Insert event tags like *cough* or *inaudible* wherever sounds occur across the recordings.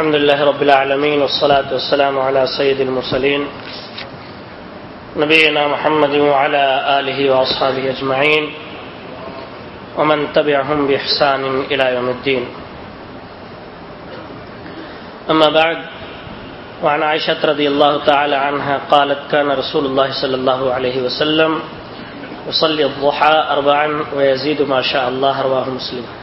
الحمد لله رب العالمين والصلاة والسلام على سيد المرسلين نبينا محمد وعلى آله وأصحابه أجمعين ومن تبعهم بإحسان إلى يوم الدين أما بعد وعن عائشة رضي الله تعالى عنها قالت كان رسول الله صلى الله عليه وسلم يصلي الضحى أربعا ويزيد ما شاء الله رواه مسلم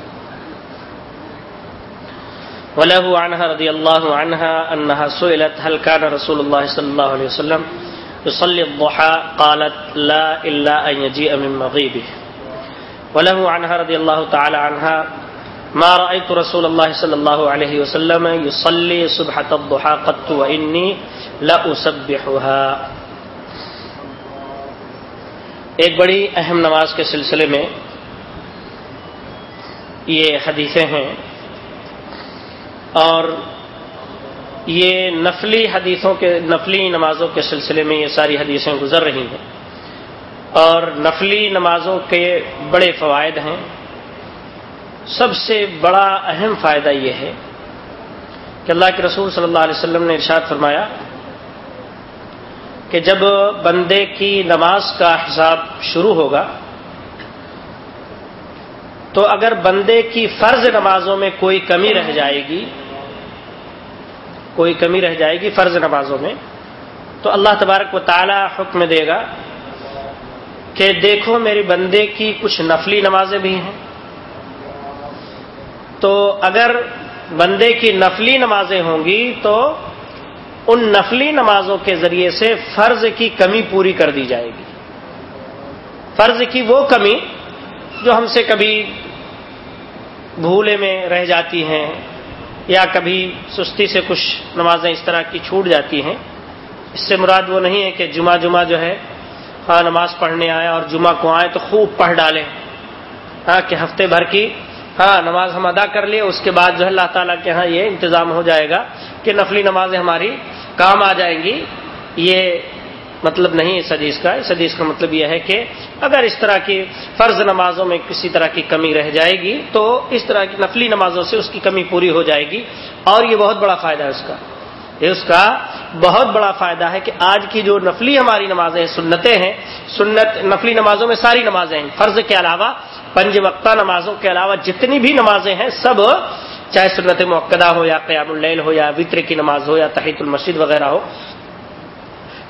وله عنها رضي الله عنها أنها سئلت هل كان رسول الله صلى الله عليه وسلم يصلي الضحى قالت لا إلا أن يجيء من مغيبه وله عنها رضي الله تعالى عنها ما رأيت رسول الله صلى الله عليه وسلم يصلي صبحة الضحى قط وإني لأسبحها ایک بڑی اہم نماز کے سلسلے میں یہ حدیثیں ہیں اور یہ نفلی حدیثوں کے نفلی نمازوں کے سلسلے میں یہ ساری حدیثیں گزر رہی ہیں اور نفلی نمازوں کے بڑے فوائد ہیں۔ سب سے بڑا اہم فائدہ یہ ہے کہ اللہ کے رسول صلی اللہ علیہ وسلم نے ارشاد فرمایا کہ جب بندے کی نماز کا حساب شروع ہوگا تو اگر بندے کی فرض نمازوں میں کوئی کمی رہ جائے گی کوئی کمی رہ جائے گی فرض نمازوں میں، تو اللہ تبارک و تعالی حکم دے گا کہ دیکھو میری بندے کی کچھ نفلی نمازیں بھی ہیں۔ تو اگر بندے کی نفلی نمازیں ہوں گی، تو ان نفلی نمازوں کے ذریعے سے فرض کی کمی پوری کر دی جائے گی۔ فرض کی وہ کمی جو ہم سے کبھی بھولے میں رہ جاتی ہیں یا کبھی سستی سے کچھ نمازیں اس طرح کی چھوٹ جاتی ہیں، اس سے مراد وہ نہیں ہے کہ جمعہ جمعہ جو ہے ہاں نماز پڑھنے آئے اور جمعہ کو آئے تو خوب پڑھ ڈالیں۔ ہاں کہ ہفتے بھر کی ہاں نماز ہم ادا کر لیے اس کے بعد جو ہے اللہ تعالیٰ کے ہاں یہ انتظام ہو جائے گا کہ نفلی نمازیں ہماری کام آ جائیں گی۔ یہ مطلب نہیں اس حدیث کا۔ اس حدیث کا مطلب یہ ہے کہ اگر اس طرح کی فرض نمازوں میں کسی طرح کی کمی رہ جائے گی، تو اس طرح کی نفلی نمازوں سے اس کی کمی پوری ہو جائے گی، اور یہ بہت بڑا فائدہ ہے اس کا۔ یہ اس کا بہت بڑا فائدہ ہے کہ آج کی جو نفلی ہماری نمازیں ہیں، سنتیں ہیں، سنت نفلی نمازوں میں ساری نمازیں ہیں۔ فرض کے علاوہ، پنج وقتہ نمازوں کے علاوہ جتنی بھی نمازیں ہیں، سب چاہے سنت موقع ہو یا قیام اللیل ہو یا وطر کی نماز ہو یا تحیط المسد وغیرہ ہو۔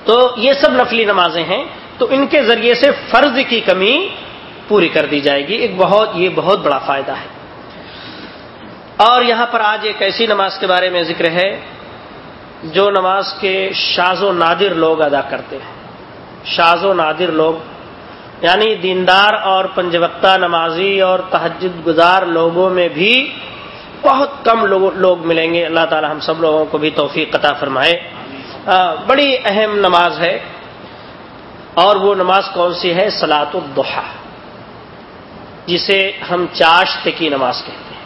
تو یہ سب نفلی نمازیں ہیں۔ تو ان کے ذریعے سے فرض کی کمی پوری کر دی جائے گی۔ ایک بہت یہ بہت بڑا فائدہ ہے۔ اور یہاں پر آج ایک ایسی نماز کے بارے میں ذکر ہے جو نماز کے شاز و نادر لوگ ادا کرتے ہیں۔ شاز و نادر لوگ یعنی دیندار اور پنجوقتہ نمازی اور تہجد گزار لوگوں میں بھی بہت کم لوگ ملیں گے۔ اللہ تعالی ہم سب لوگوں کو بھی توفیق قطع فرمائے۔ بڑی اہم نماز ہے۔ اور وہ نماز کون سی ہے؟ سلاط الدحا جسے ہم چاشت کی نماز کہتے ہیں۔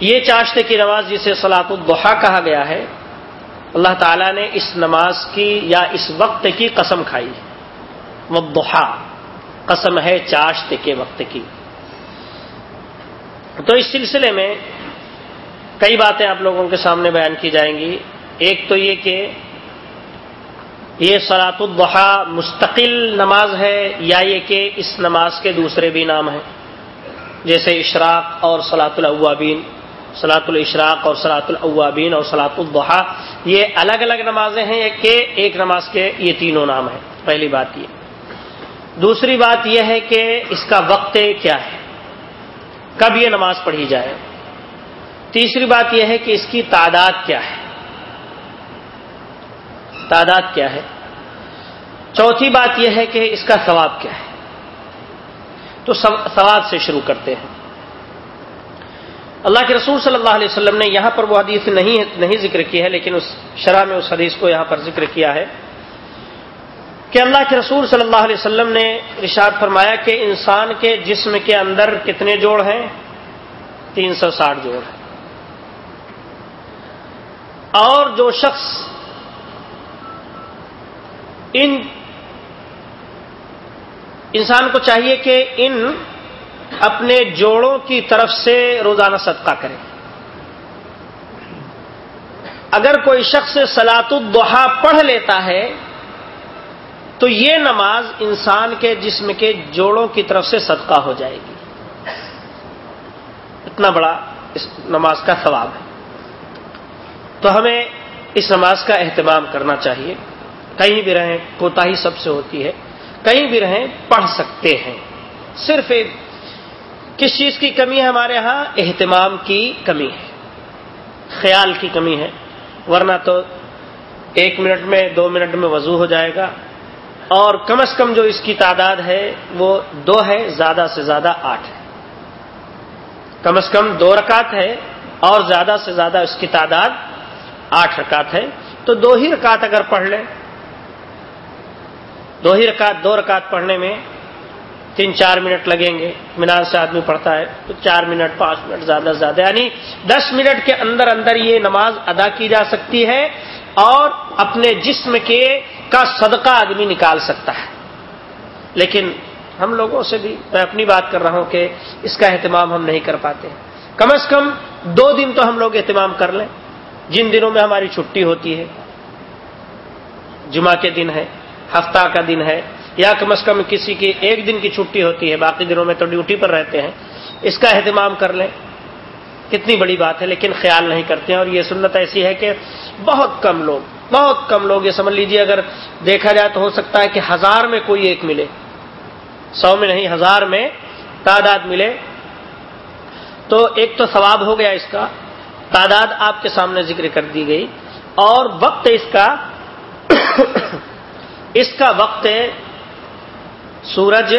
یہ چاشت کی نماز جسے سلاط الدحا کہا گیا ہے، اللہ تعالیٰ نے اس نماز کی یا اس وقت کی قسم کھائی۔ وہ قسم ہے چاشت کے وقت کی۔ تو اس سلسلے میں کئی باتیں آپ لوگوں کے سامنے بیان کی جائیں گی۔ ایک تو یہ کہ یہ سلاط الدحا مستقل نماز ہے یا یہ کہ اس نماز کے دوسرے بھی نام ہیں؟ جیسے اشراق اور سلاط الاوابین سلاط الاشراق اور سلاط الاوابین اور سلاط الدحا یہ الگ الگ نمازیں ہیں کہ ایک نماز کے یہ تینوں نام ہیں۔ پہلی بات یہ۔ دوسری بات یہ ہے کہ اس کا وقت کیا ہے؟ کب یہ نماز پڑھی جائے؟ تیسری بات یہ ہے کہ اس کی تعداد کیا ہے؟ تعداد کیا ہے؟ چوتھی بات یہ ہے کہ اس کا ثواب کیا ہے؟ تو ثواب سے شروع کرتے ہیں۔ اللہ کے رسول صلی اللہ علیہ وسلم نے یہاں پر وہ حدیث نہیں نہیں ذکر کی ہے، لیکن اس شرح میں اس حدیث کو یہاں پر ذکر کیا ہے کہ اللہ کے رسول صلی اللہ علیہ وسلم نے رشاد فرمایا کہ انسان کے جسم کے اندر کتنے جوڑ ہیں؟ تین سو ساٹھ جوڑ ہیں۔ اور جو شخص ان انسان کو چاہیے کہ ان اپنے جوڑوں کی طرف سے روزانہ صدقہ کرے۔ اگر کوئی شخص سلاط الدحا پڑھ لیتا ہے، تو یہ نماز انسان کے جسم کے جوڑوں کی طرف سے صدقہ ہو جائے گی۔ اتنا بڑا اس نماز کا ثواب ہے۔ تو ہمیں اس نماز کا اہتمام کرنا چاہیے۔ کہیں بھی رہیں کوتا ہی سب سے ہوتی ہے۔ کہیں بھی رہیں، پڑھ سکتے ہیں۔ صرف ایک کس چیز کی کمی ہے ہمارے ہاں؟ اہتمام کی کمی ہے۔ خیال کی کمی ہے۔ ورنہ تو ایک منٹ میں، دو منٹ میں وضو ہو جائے گا۔ اور کم از کم جو اس کی تعداد ہے، وہ دو ہے، زیادہ سے زیادہ آٹھ ہے۔ کم از کم دو رکعت ہے اور زیادہ سے زیادہ اس کی تعداد آٹھ رکعت ہے۔ تو دو ہی رکعت اگر پڑھ لیں دو ہی رکعت، دو رکعت پڑھنے میں تین چار منٹ لگیں گے مینار سے آدمی پڑھتا ہے، تو چار منٹ، پانچ منٹ، زیادہ سے زیادہ یعنی دس منٹ کے اندر اندر یہ نماز ادا کی جا سکتی ہے اور اپنے جسم کے کا صدقہ آدمی نکال سکتا ہے۔ لیکن ہم لوگوں سے بھی میں اپنی بات کر رہا ہوں کہ اس کا اہتمام ہم نہیں کر پاتے۔ کم از کم دو دن تو ہم لوگ اہتمام کر لیں۔ جن دنوں میں ہماری چھٹی ہوتی ہے، جمعہ کے دن ہے ہفتہ کا دن ہے یا کم از کم کسی کی ایک دن کی چھٹی ہوتی ہے، باقی دنوں میں تو ڈیوٹی پر رہتے ہیں۔ اس کا اہتمام کر لیں۔ کتنی بڑی بات ہے، لیکن خیال نہیں کرتے ہیں۔ اور یہ سنت ایسی ہے کہ بہت کم لوگ، بہت کم لوگ، یہ سمجھ لیجیے اگر دیکھا جائے تو ہو سکتا ہے کہ ہزار میں کوئی ایک ملے۔ سو میں نہیں، ہزار میں تعداد ملے۔ تو ایک تو ثواب ہو گیا اس کا۔ تعداد آپ کے سامنے ذکر کر دی گئی۔ اور وقت اس کا اس کا وقت سورج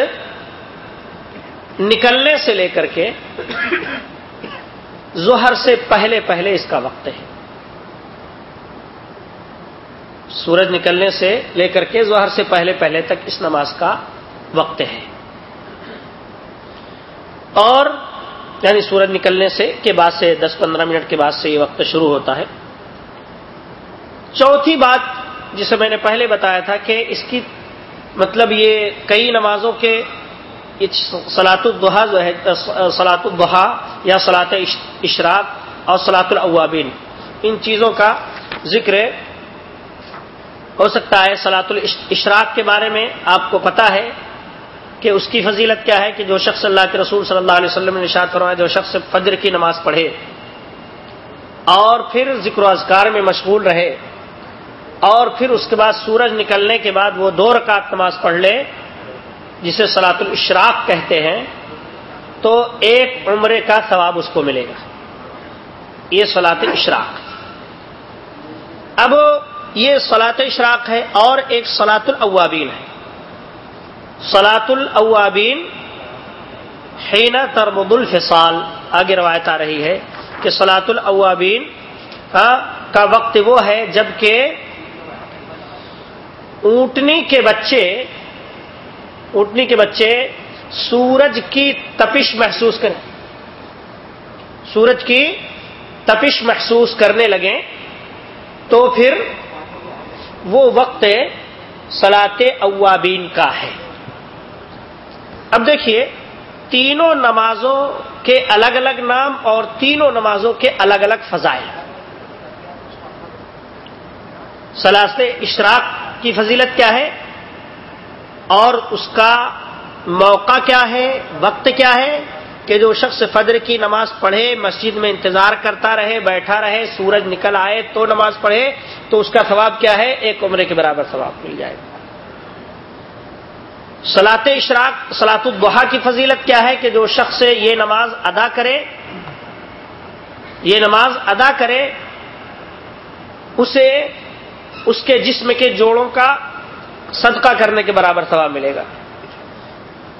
نکلنے سے لے کر کے ظہر سے پہلے پہلے اس کا وقت ہے۔ سورج نکلنے سے لے کر کے ظہر سے پہلے پہلے تک اس نماز کا وقت ہے۔ اور یعنی سورج نکلنے سے کے بعد سے دس پندرہ منٹ کے بعد سے یہ وقت شروع ہوتا ہے۔ چوتھی بات جسے میں نے پہلے بتایا تھا کہ اس کی مطلب یہ کئی نمازوں کے سلاط الدحا جو ہے سلاط الدحا یا سلاط اشراق اور سلاط الاوابین، ان چیزوں کا ذکر ہو سکتا ہے سلاط الاشراق کے بارے میں۔ آپ کو پتا ہے کہ اس کی فضیلت کیا ہے کہ جو شخص اللہ کے رسول صلی اللہ علیہ وسلم نے نشاد فرمایا، جو شخص فجر کی نماز پڑھے اور پھر ذکر و اذکار میں مشغول رہے اور پھر اس کے بعد سورج نکلنے کے بعد وہ دو رکعت نماز پڑھ لے، جسے سلاط الاشراق کہتے ہیں، تو ایک عمرے کا ثواب اس کو ملے گا۔ یہ سلاط اشراق اب یہ سلاط اشراق ہے اور ایک سلاط الاوابین ہے۔ سلاط الاوابین حین ترمد الفصال۔ آگے روایت آ رہی ہے کہ سلاط الاوابین کا وقت وہ ہے جبکہ اونٹنی کے بچے، اونٹنی کے بچے سورج کی تپش محسوس کریں۔ سورج کی تپش محسوس کرنے لگیں تو پھر وہ وقت سلاط اوابین کا ہے۔ اب دیکھیے، تینوں نمازوں کے الگ الگ نام اور تینوں نمازوں کے الگ الگ فضائل۔ سلاست اشراق کی فضیلت کیا ہے اور اس کا موقع کیا ہے، وقت کیا ہے کہ جو شخص فجر کی نماز پڑھے، مسجد میں انتظار کرتا رہے، بیٹھا رہے، سورج نکل آئے تو نماز پڑھے، تو اس کا ثواب کیا ہے؟ ایک عمرے کے برابر ثواب مل جائے گا۔ سلاط اشراق سلاط البحا کی فضیلت کیا ہے کہ جو شخص یہ نماز ادا کرے، یہ نماز ادا کرے، اسے اس کے جسم کے جوڑوں کا صدقہ کرنے کے برابر ثواب ملے گا۔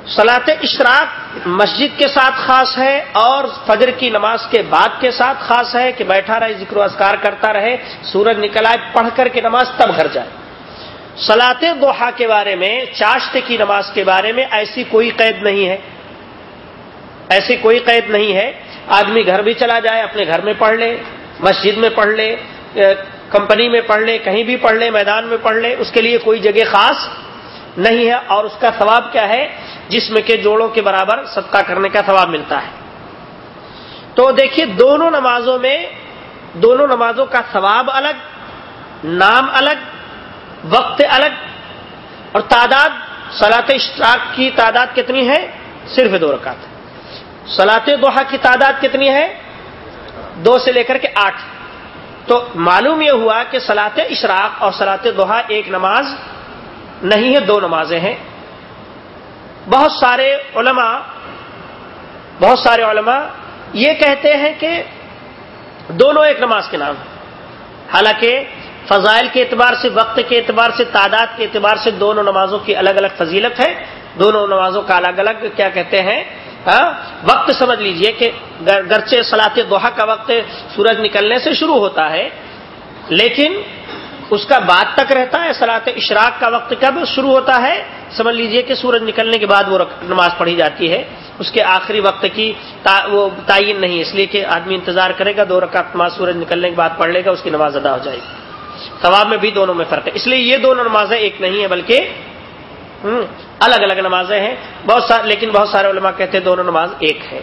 سلاط اشراق مسجد کے ساتھ خاص ہے اور فجر کی نماز کے بعد کے ساتھ خاص ہے کہ بیٹھا رہے، ذکر و اذکار کرتا رہے، سورج نکل آئے، پڑھ کر کے نماز تب گھر جائے۔ سلاط دوحا کے بارے میں، چاشت کی نماز کے بارے میں ایسی کوئی قید نہیں ہے۔ ایسی کوئی قید نہیں ہے۔ آدمی گھر بھی چلا جائے، اپنے گھر میں پڑھ لے، مسجد میں پڑھ لے کمپنی میں پڑھ لے، کہیں بھی پڑھ لے، میدان میں پڑھ لے، اس کے لیے کوئی جگہ خاص نہیں ہے، اور اس کا ثواب کیا ہے؟ جسم کے جوڑوں کے برابر صدقہ کرنے کا ثواب ملتا ہے۔ تو دیکھیے، دونوں نمازوں میں، دونوں نمازوں کا ثواب الگ، نام الگ، وقت الگ، اور تعداد سلاط اشتراک کی تعداد کتنی ہے؟ صرف دو رکعت۔ سلاط دوحا کی تعداد کتنی ہے؟ دو سے لے کر کے آٹھ۔ تو معلوم یہ ہوا کہ سلاط اشراق اور سلاط دوحا ایک نماز نہیں ہے، دو نمازیں ہیں۔ بہت سارے علماء، بہت سارے علماء یہ کہتے ہیں کہ دونوں ایک نماز کے نام ہیں۔ حالانکہ فضائل کے اعتبار سے، وقت کے اعتبار سے، تعداد کے اعتبار سے دونوں نمازوں کی الگ الگ فضیلت ہے۔ دونوں نمازوں کا الگ الگ کیا کہتے ہیں؟ ہاں؟ وقت سمجھ لیجیے کہ گرچہ سلاط دوحا کا وقت سورج نکلنے سے شروع ہوتا ہے، لیکن اس کا بعد تک رہتا ہے سلاط اشراق کا وقت کب شروع ہوتا ہے؟ سمجھ لیجیے کہ سورج نکلنے کے بعد وہ نماز پڑھی جاتی ہے، اس کے آخری وقت کی تا وہ تعین نہیں، اس لیے کہ آدمی انتظار کرے گا، دو رکعت نماز سورج نکلنے کے بعد پڑھ لے گا، اس کی نماز ادا ہو جائے گی۔ ثواب میں بھی دونوں میں فرق ہے۔ اس لیے یہ دونوں نمازیں ایک نہیں ہیں، بلکہ الگ الگ نمازیں ہیں، بہت سارے لیکن بہت سارے علماء کہتے ہیں دونوں نماز ایک ہے۔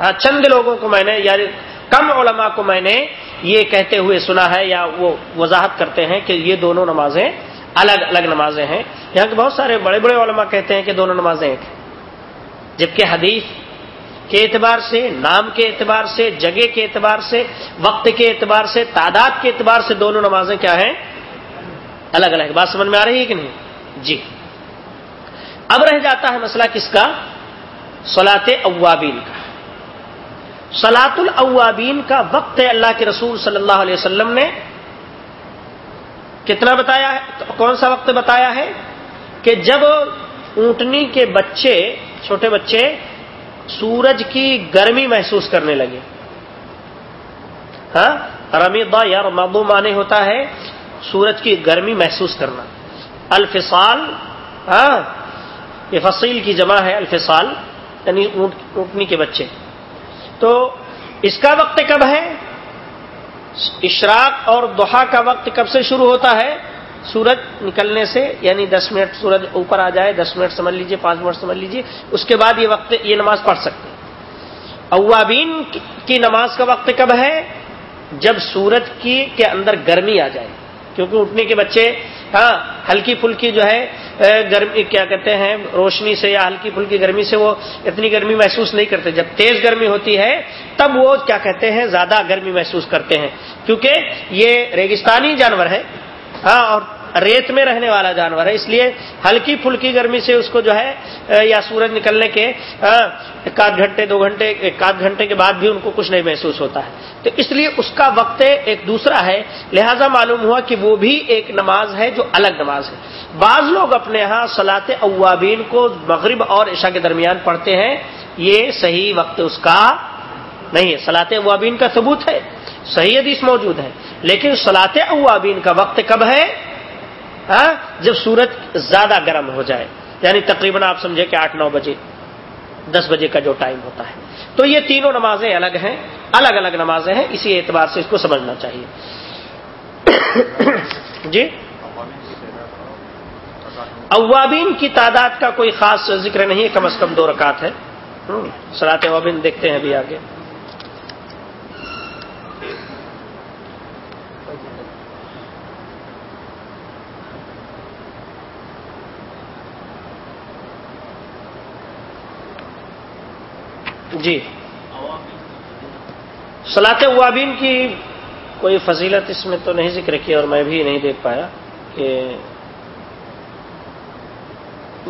ہاں چند لوگوں کو میں نے یعنی کم علماء کو میں نے یہ کہتے ہوئے سنا ہے یا وہ وضاحت کرتے ہیں کہ یہ دونوں نمازیں الگ الگ نمازیں ہیں۔ یہاں کے بہت سارے بڑے بڑے علماء کہتے ہیں کہ دونوں نمازیں ایک ہیں۔ جبکہ حدیث کے اعتبار سے، نام کے اعتبار سے، جگہ کے اعتبار سے، وقت کے اعتبار سے، تعداد کے اعتبار سے دونوں نمازیں کیا ہیں؟ الگ الگ۔ بات سمجھ میں آ رہی ہے کہ نہیں؟ جی۔ اب رہ جاتا ہے مسئلہ کس کا؟ سلاط اوابین کا۔ سلاط الاوابین کا وقت اللہ کے رسول صلی اللہ علیہ وسلم نے۔ کتنا بتایا ہے؟ کون سا وقت بتایا ہے؟ کہ جب اونٹنی کے بچے، چھوٹے بچے سورج کی گرمی محسوس کرنے لگے۔ ہاں؟ رمیدا یا رمادو مانے ہوتا ہے سورج کی گرمی محسوس کرنا۔ الفصال ہاں؟ یہ فصیل کی جمع ہے الفصال یعنی اونٹنی کے بچے۔ تو اس کا وقت کب ہے؟ اشراق اور دوحا کا وقت کب سے شروع ہوتا ہے؟ سورج نکلنے سے یعنی دس منٹ سورج اوپر آ جائے، دس منٹ سمجھ لیجیے، پانچ منٹ سمجھ لیجیے، اس کے بعد یہ وقت، یہ نماز پڑھ سکتے اوابین کی نماز کا وقت کب ہے؟ جب سورج کی، کے اندر گرمی آ جائے، کیونکہ اٹھنے کے بچے ہاں ہلکی پھلکی جو ہے گرمی، کیا کہتے ہیں، روشنی سے یا ہلکی پھلکی گرمی سے وہ اتنی گرمی محسوس نہیں کرتے۔ جب تیز گرمی ہوتی ہے، تب وہ کیا کہتے ہیں، زیادہ گرمی محسوس کرتے ہیں۔ کیونکہ یہ ریگستانی جانور ہے ہاں اور ریت میں رہنے والا جانور ہے۔ اس لیے ہلکی پھلکی گرمی سے اس کو جو ہے یا سورج نکلنے کے ایک آدھ گھنٹے، دو گھنٹے، ایک آدھ گھنٹے کے بعد بھی ان کو کچھ نہیں محسوس ہوتا ہے۔ تو اس لیے اس کا وقت ایک دوسرا ہے۔ لہذا معلوم ہوا کہ وہ بھی ایک نماز ہے جو الگ نماز ہے۔ بعض لوگ اپنے یہاں سلاط اوابین کو مغرب اور عشاء کے درمیان پڑھتے ہیں۔ یہ صحیح وقت اس کا نہیں ہے۔ سلاط اوابین کا ثبوت ہے۔ صحیح حدیث موجود ہے۔ لیکن سلاط اوابین کا وقت کب ہے؟ ہاں؟ جب سورج زیادہ گرم ہو جائے یعنی تقریباً آپ سمجھے کہ آٹھ نو بجے، دس بجے کا جو ٹائم ہوتا ہے۔ تو یہ تینوں نمازیں الگ ہیں، الگ الگ نمازیں ہیں، اسی اعتبار سے اس کو سمجھنا چاہیے۔ *coughs* جی؟ اوابین کی تعداد کا کوئی خاص ذکر نہیں ہے کم از کم دو رکعت ہے۔ سرات اوابین دیکھتے ہیں ابھی آگے۔ جی۔ سلاط اوابین کی کوئی فضیلت اس میں تو نہیں ذکر کی اور میں بھی نہیں دیکھ پایا کہ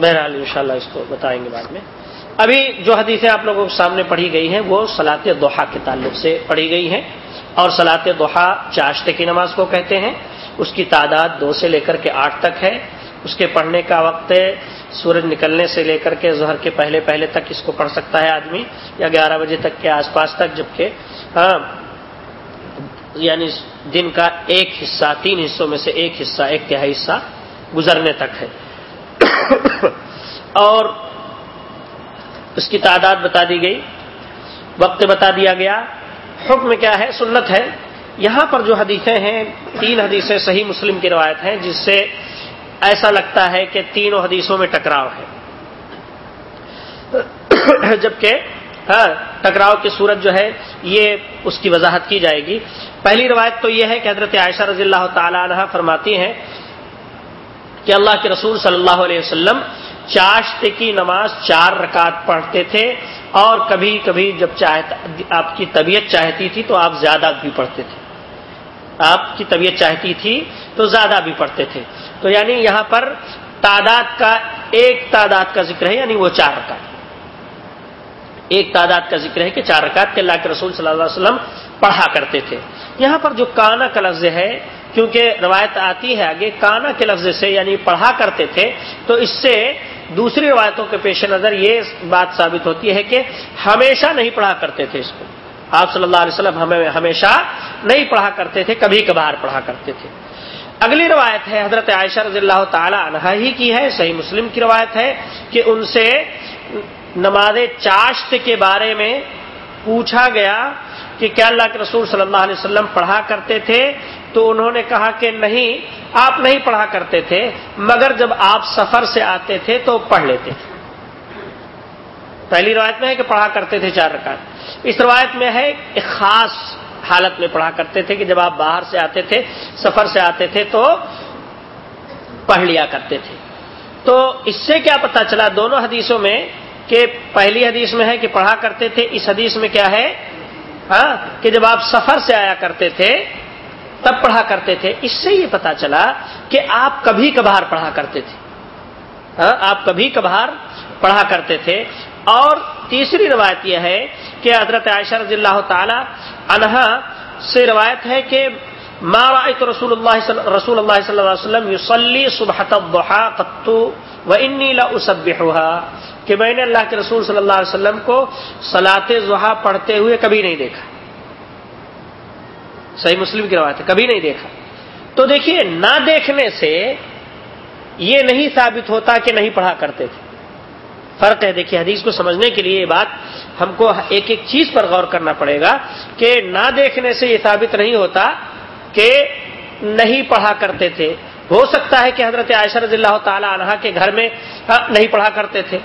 بہرحال انشاءاللہ اس کو بتائیں گے بعد میں۔ ابھی جو حدیثیں آپ لوگوں کے سامنے پڑھی گئی ہیں وہ سلاط دوحا کے تعلق سے پڑھی گئی ہیں اور سلاط دوحا چاشتے کی نماز کو کہتے ہیں۔ اس کی تعداد دو سے لے کر کے آٹھ تک ہے۔ اس کے پڑھنے کا وقت سورج نکلنے سے لے کر کے ظہر کے پہلے پہلے تک اس کو پڑھ سکتا ہے آدمی، یا گیارہ بجے تک کے آس پاس تک، جبکہ ہاں یعنی دن کا ایک حصہ، تین حصوں میں سے ایک حصہ، ایک تہائی حصہ گزرنے تک ہے۔ *coughs* اور اس کی تعداد بتا دی گئی۔ وقت بتا دیا گیا۔ حکم کیا ہے؟ سنت ہے۔ یہاں پر جو حدیثیں ہیں، تین حدیثیں صحیح مسلم کی روایت ہیں، جس سے ایسا لگتا ہے کہ تینوں حدیثوں میں ٹکراؤ ہے۔ *coughs* جبکہ ہاں ٹکراؤ کی صورت جو ہے، یہ اس کی وضاحت کی جائے گی۔ پہلی روایت تو یہ ہے کہ حضرت عائشہ رضی اللہ تعالی عنہ فرماتی ہیں کہ اللہ کے رسول صلی اللہ علیہ وسلم چاشت کی نماز چار رکعت پڑھتے تھے اور کبھی کبھی جب آپ کی طبیعت چاہتی تھی تو آپ زیادہ بھی پڑھتے تھے۔ آپ کی طبیعت چاہتی تھی تو زیادہ بھی پڑھتے تھے۔ تو یعنی یہاں پر تعداد کا ایک تعداد کا ذکر ہے یعنی وہ چار رکعت۔ ایک تعداد کا ذکر ہے کہ چار رکعت کے اللہ کے رسول صلی اللہ علیہ وسلم پڑھا کرتے تھے۔ یہاں پر جو کانا کا لفظ ہے، کیونکہ روایت آتی ہے آگے، کانا کے لفظ سے یعنی پڑھا کرتے تھے، تو اس سے دوسری روایتوں کے پیش نظر یہ بات ثابت ہوتی ہے کہ ہمیشہ نہیں پڑھا کرتے تھے اس کو۔ آپ صلی اللہ علیہ وسلم ہمیں ہمیشہ نہیں پڑھا کرتے تھے، کبھی کبھار پڑھا کرتے تھے۔ اگلی روایت ہے، حضرت عائشہ رضی اللہ تعالی عنہ ہی کی ہے، صحیح مسلم کی روایت ہے کہ ان سے نماز چاشت کے بارے میں پوچھا گیا کہ کیا اللہ کے رسول صلی اللہ علیہ وسلم پڑھا کرتے تھے؟ تو انہوں نے کہا کہ نہیں، آپ نہیں پڑھا کرتے تھے، مگر جب آپ سفر سے آتے تھے تو پڑھ لیتے تھے۔ پہلی روایت میں ہے کہ پڑھا کرتے تھے چار رکعت۔ اس روایت میں ہے ایک خاص حالت میں پڑھا کرتے تھے کہ جب آپ باہر سے آتے تھے، سفر سے آتے تھے تو پڑھ لیا کرتے تھے۔ تو اس سے کیا پتا چلا دونوں حدیثوں میں کہ پہلی حدیث میں ہے کہ پڑھا کرتے تھے، اس حدیث میں کیا ہے؟ ہاں کہ جب آپ سفر سے آیا کرتے تھے، تب پڑھا کرتے تھے۔ اس سے یہ پتا چلا کہ آپ کبھی کبھار پڑھا کرتے تھے۔ ہاں آپ کبھی کبھار پڑھا کرتے تھے۔ اور تیسری روایت یہ ہے کہ حضرت عائشہ رضی اللہ تعالی عنہا سے روایت ہے کہ ما رأيت رسول اللہ رسول اللہ صلی اللہ علیہ وسلم یصلی صبحت الضحى قط وانی لا اسبحها کہ میں نے اللہ کے رسول صلی اللہ علیہ وسلم کو سلاط زحا پڑھتے ہوئے کبھی نہیں دیکھا۔ صحیح مسلم کی روایت ہے، کبھی نہیں دیکھا۔ تو دیکھیے، نہ دیکھنے سے یہ نہیں ثابت ہوتا کہ نہیں پڑھا کرتے تھے۔ فرق ہے۔ دیکھیے، حدیث کو سمجھنے کے لیے یہ بات ہم کو ایک ایک چیز پر غور کرنا پڑے گا کہ نہ دیکھنے سے یہ ثابت نہیں ہوتا کہ نہیں پڑھا کرتے تھے۔ ہو سکتا ہے کہ حضرت عائشہ رضی اللہ تعالی عنہ کے گھر میں نہیں پڑھا کرتے تھے۔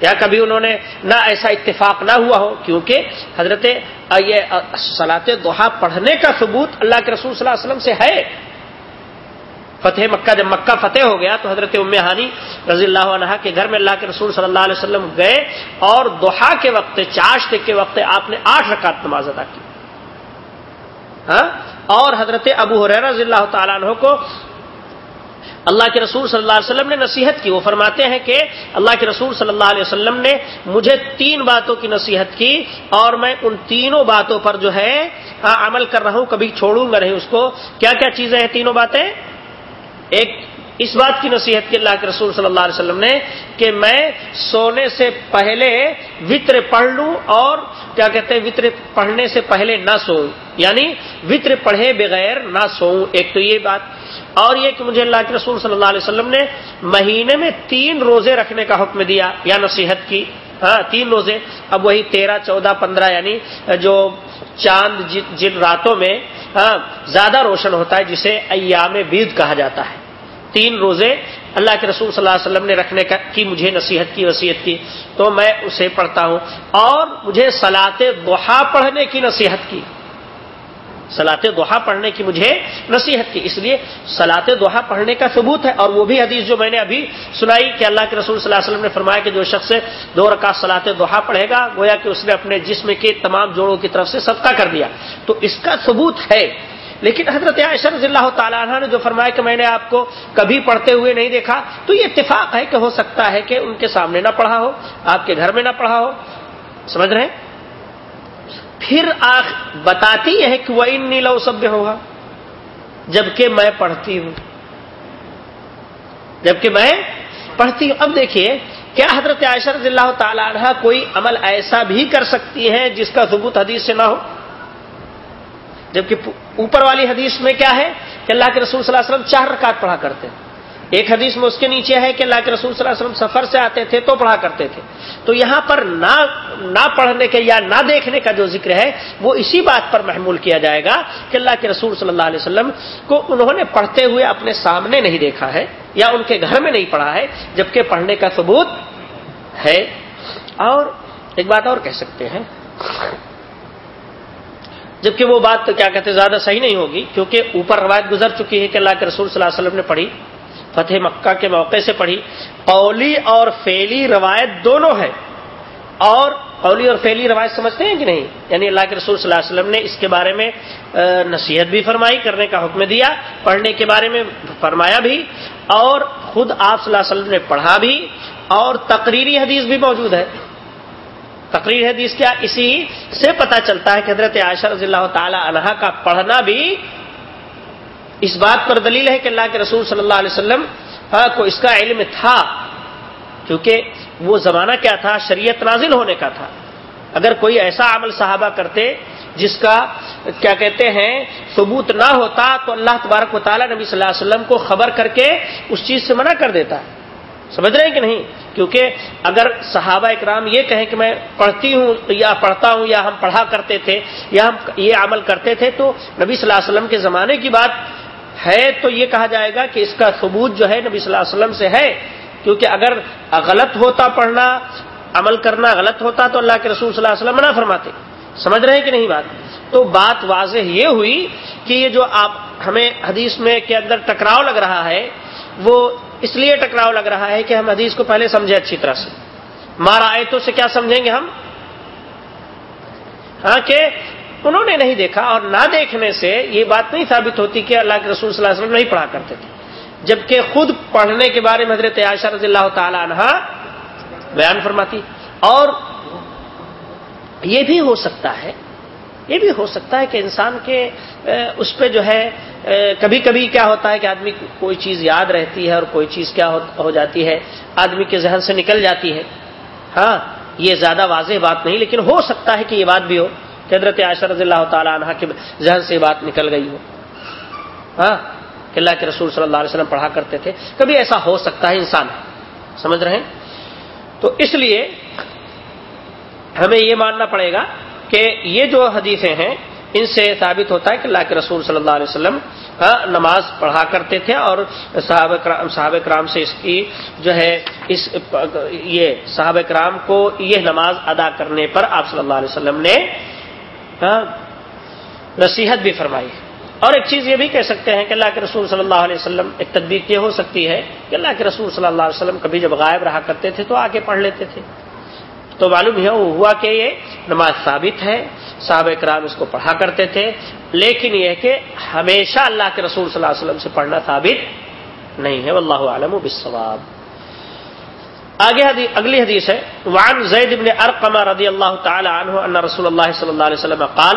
یا کبھی انہوں نے نہ ایسا اتفاق نہ ہوا ہو، کیونکہ حضرت یہ سلاط دوحا پڑھنے کا ثبوت اللہ کے رسول صلی اللہ علیہ وسلم سے ہے۔ فتح مکہ، جب مکہ فتح ہو گیا تو حضرت ام ہانی رضی اللہ عنہ کے گھر میں اللہ کے رسول صلی اللہ علیہ وسلم گئے اور دوحا کے وقت، چاشت کے وقت آپ نے آٹھ رکعت نماز ادا کی۔ ہاں؟ اور حضرت ابو حریر رضی اللہ تعالیٰ عنہ کو اللہ کے رسول صلی اللہ علیہ وسلم نے نصیحت کی۔ وہ فرماتے ہیں کہ اللہ کے رسول صلی اللہ علیہ وسلم نے مجھے تین باتوں کی نصیحت کی اور میں ان تینوں باتوں پر جو ہے ہاں، عمل کر رہا ہوں، کبھی چھوڑوں گا نہیں اس کو۔ کیا کیا چیزیں ہیں تینوں باتیں؟ ایک اس بات کی نصیحت کی اللہ کے رسول صلی اللہ علیہ وسلم نے کہ میں سونے سے پہلے وطر پڑھ لوں اور کیا کہتے ہیں وطر پڑھنے سے پہلے نہ سوؤں یعنی وطر پڑھے بغیر نہ سوؤں، ایک تو یہ بات۔ اور یہ کہ مجھے اللہ کے رسول صلی اللہ علیہ وسلم نے مہینے میں تین روزے رکھنے کا حکم دیا، یا نصیحت کی۔ ہاں تین روزے۔ اب وہی تیرہ، چودہ، پندرہ یعنی جو چاند جن راتوں میں ہاں زیادہ روشن ہوتا ہے، جسے ایام بید کہا جاتا ہے۔ تین روزے اللہ کے رسول صلی اللہ علیہ وسلم نے رکھنے کی مجھے نصیحت کی، وصیت کی۔ تو میں اسے پڑھتا ہوں۔ اور مجھے سلاط دوحا پڑھنے کی نصیحت کی۔ سلاط دوحا پڑھنے کی مجھے نصیحت کی۔ اس لیے سلاط دوحا پڑھنے کا ثبوت ہے۔ اور وہ بھی حدیث جو میں نے ابھی سنائی کہ اللہ کے رسول صلی اللہ علیہ وسلم نے فرمایا کہ جو شخص دو رکعت سلاط دوحا پڑھے گا، گویا کہ اس نے اپنے جسم کے تمام جوڑوں کی طرف سے صدقہ کر دیا تو اس کا ثبوت ہے۔ لیکن حضرت عائشہ رضی اللہ تعالیٰ عنہ نے جو فرمایا کہ میں نے آپ کو کبھی پڑھتے ہوئے نہیں دیکھا، تو یہ اتفاق ہے کہ ہو سکتا ہے کہ ان کے سامنے نہ پڑھا ہو، آپ کے گھر میں نہ پڑھا ہو۔ سمجھ رہے ہیں؟ پھر آخ، بتاتی ہے کہ وہ ان نیلا سب ہوگا، جبکہ میں پڑھتی ہوں۔ جبکہ میں پڑھتی ہوں۔ اب دیکھیے، کیا حضرت عائشہ رضی اللہ تعالی عنہ کوئی عمل ایسا بھی کر سکتی ہے جس کا ثبوت حدیث سے نہ ہو؟ جبکہ اوپر والی حدیث میں کیا ہے کہ اللہ کے رسول صلی اللہ علیہ وسلم چار رکعت پڑھا کرتے ہیں۔ ایک حدیث میں اس کے نیچے ہے کہ اللہ کے رسول صلی اللہ علیہ وسلم سفر سے آتے تھے تو پڑھا کرتے تھے۔ تو یہاں پر نہ نہ پڑھنے کے یا نہ دیکھنے کا جو ذکر ہے وہ اسی بات پر محمول کیا جائے گا کہ اللہ کے رسول صلی اللہ علیہ وسلم کو انہوں نے پڑھتے ہوئے اپنے سامنے نہیں دیکھا ہے یا ان کے گھر میں نہیں پڑھا ہے، جبکہ پڑھنے کا ثبوت ہے۔ اور ایک بات اور کہہ سکتے ہیں۔ جبکہ وہ بات تو کیا کہتے زیادہ صحیح نہیں ہوگی، کیونکہ اوپر روایت گزر چکی ہے کہ اللہ کے رسول صلی اللہ علیہ وسلم نے پڑھی، فتح مکہ کے موقع سے پڑھی۔ قولی اور فیلی روایت دونوں ہے اور قولی اور فیلی روایت سمجھتے ہیں کہ نہیں؟ یعنی اللہ کے رسول صلی اللہ علیہ وسلم نے اس کے بارے میں نصیحت بھی فرمائی، کرنے کا حکم دیا، پڑھنے کے بارے میں فرمایا بھی، اور خود آپ صلی اللہ علیہ وسلم نے پڑھا بھی، اور تقریری حدیث بھی موجود ہے۔ تقریر حدیث کیا؟ اسی سے پتا چلتا ہے کہ حضرت عائشہ رضی اللہ تعالی عنہا کا پڑھنا بھی اس بات پر دلیل ہے کہ اللہ کے رسول صلی اللہ علیہ وسلم ہاں، کو اس کا علم تھا، کیونکہ وہ زمانہ کیا تھا؟ شریعت نازل ہونے کا تھا۔ اگر کوئی ایسا عمل صحابہ کرتے جس کا کیا کہتے ہیں، ثبوت نہ ہوتا، تو اللہ تبارک و تعالیٰ نبی صلی اللہ علیہ وسلم کو خبر کر کے اس چیز سے منع کر دیتا۔ ہے سمجھ رہے ہیں کہ نہیں؟ کیونکہ اگر صحابہ اکرام یہ کہیں کہ میں پڑھتی ہوں، یا پڑھتا ہوں، یا ہم پڑھا کرتے تھے، یا ہم یہ عمل کرتے تھے، تو نبی صلی اللہ علیہ وسلم کے زمانے کی بات ہے تو یہ کہا جائے گا کہ اس کا ثبوت جو ہے نبی صلی اللہ علیہ وسلم سے ہے۔ کیونکہ اگر غلط ہوتا پڑھنا، عمل کرنا غلط ہوتا تو اللہ کے رسول صلی اللہ علیہ وسلم منع فرماتے۔ سمجھ رہے ہیں کہ نہیں بات؟ تو بات واضح یہ ہوئی کہ یہ جو آپ ہمیں حدیث میں کے اندر ٹکراؤ لگ رہا ہے وہ اس لیے ٹکراؤ لگ رہا ہے کہ ہم حدیث کو پہلے سمجھے اچھی طرح سے۔ مارا آیتوں سے کیا سمجھیں گے ہم؟ ہاں کہ انہوں نے نہیں دیکھا اور نہ دیکھنے سے یہ بات نہیں ثابت ہوتی کہ اللہ کے رسول صلی اللہ علیہ وسلم نہیں پڑھا کرتے تھے۔ جبکہ خود پڑھنے کے بارے میں حضرت عائشہ رضی اللہ تعالی عنہ بیان فرماتی۔ اور یہ بھی ہو سکتا ہے یہ بھی ہو سکتا ہے کہ انسان کے اس پہ جو ہے کبھی کبھی کیا ہوتا ہے کہ آدمی کوئی چیز یاد رہتی ہے اور کوئی چیز کیا ہو جاتی ہے، آدمی کے ذہن سے نکل جاتی ہے۔ ہاں یہ زیادہ واضح بات نہیں، لیکن ہو سکتا ہے کہ یہ بات بھی ہو کہ حضرت عائشہ رضی اللہ تعالی عنہ کے ذہن سے یہ بات نکل گئی ہو۔ ہاں کہ اللہ کے رسول صلی اللہ علیہ وسلم پڑھا کرتے تھے۔ کبھی ایسا ہو سکتا ہے انسان، سمجھ رہے ہیں؟ تو اس لیے ہمیں یہ ماننا پڑے گا کہ یہ جو حدیثیں ہیں، ان سے ثابت ہوتا ہے کہ اللہ کے رسول صلی اللہ علیہ وسلم ہاں، نماز پڑھا کرتے تھے اور صحابہ کرام سے اس کی جو ہے، اس یہ صحابہ کرام کو یہ نماز ادا کرنے پر آپ صلی اللہ علیہ وسلم نے ہاں، نصیحت بھی فرمائی اور ایک چیز یہ بھی کہہ سکتے ہیں کہ اللہ کے رسول صلی اللہ علیہ وسلم، ایک تدبیر یہ ہو سکتی ہے کہ اللہ کے رسول صلی اللہ علیہ وسلم کبھی جب غائب رہا کرتے تھے تو آگے پڑھ لیتے تھے۔ تو معلوم ہے ہوا کہ یہ نماز ثابت ہے، صحابہ کرام اس کو پڑھا کرتے تھے، لیکن یہ کہ ہمیشہ اللہ کے رسول صلی اللہ علیہ وسلم سے پڑھنا ثابت نہیں ہے، واللہ عالم و بسواب آگے حدیث اگلی حدیث ہے، وعن زید بن ارقم رضی اللہ تعالی عنہ ان رسول اللہ صلی اللہ علیہ وسلم قال،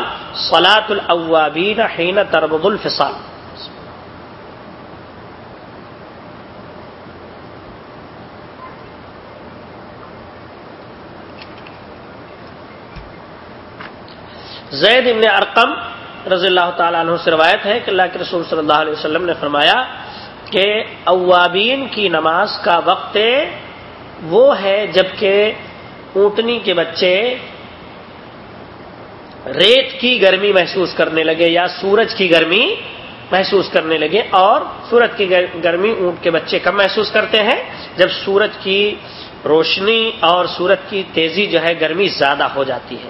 صلاة الاوابین حین تربض الفصال۔ زید ابن ارقم رضی اللہ تعالیٰ عنہ سے روایت ہے کہ اللہ کے رسول صلی اللہ علیہ وسلم نے فرمایا کہ اوابین کی نماز کا وقت وہ ہے جبکہ اونٹنی کے بچے ریت کی گرمی محسوس کرنے لگے یا سورج کی گرمی محسوس کرنے لگے اور سورج کی گرمی اونٹ کے بچے کب محسوس کرتے ہیں، جب سورج کی روشنی اور سورج کی تیزی جو ہے گرمی زیادہ ہو جاتی ہے۔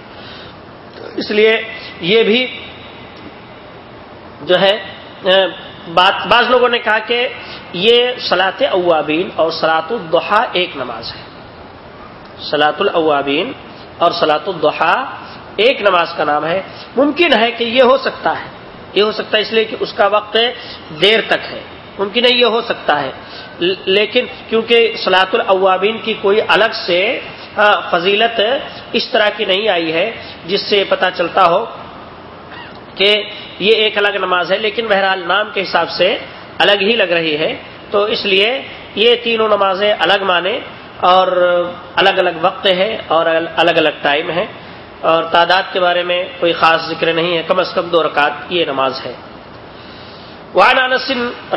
اس لیے یہ بھی جو ہے بات، بعض لوگوں نے کہا کہ یہ سلاط اوابین اور سلاط الدحا ایک نماز ہے۔ سلاط الاوابین اور سلاط الدحا ایک نماز کا نام ہے۔ ممکن ہے کہ یہ ہو سکتا ہے۔ یہ ہو سکتا ہے اس لیے کہ اس کا وقت دیر تک ہے۔ ممکن ہے یہ ہو سکتا ہے۔ لیکن کیونکہ سلاط الاوابین کی کوئی الگ سے ہاں، فضیلت اس طرح کی نہیں آئی ہے جس سے پتا چلتا ہو کہ یہ ایک الگ نماز ہے، لیکن بہرحال نام کے حساب سے الگ ہی لگ رہی ہے۔ تو اس لیے یہ تینوں نمازیں الگ مانے اور الگ الگ وقت ہے اور الگ الگ ٹائم ہے اور تعداد کے بارے میں کوئی خاص ذکر نہیں ہے، کم از کم دو رکعت یہ نماز ہے۔ وعن انس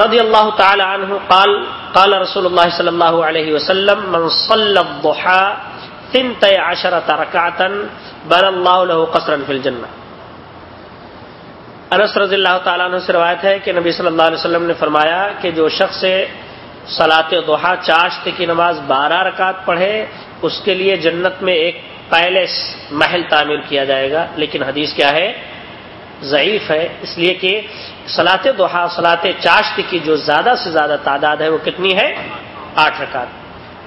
رضی اللہ تعالی عنہ قال قال رسول اللہ صلی اللہ علیہ وسلم، من صلى الضحى تنت عشرة ركعة بل الله له قصرا في الجنة. انس رضی اللہ تعالیٰ عنہ سے روایت ہے کہ نبی صلی اللہ علیہ وسلم نے فرمایا کہ جو شخص صلاۃ دوحا چاشت کی نماز بارہ رکعت پڑھے، اس کے لیے جنت میں ایک پیلس محل تعمیر کیا جائے گا۔ لیکن حدیث کیا ہے؟ ضعیف ہے۔ اس لیے کہ سلاط دوحا سلاط چاشت کی جو زیادہ سے زیادہ تعداد ہے، وہ کتنی ہے؟ آٹھ رکعت۔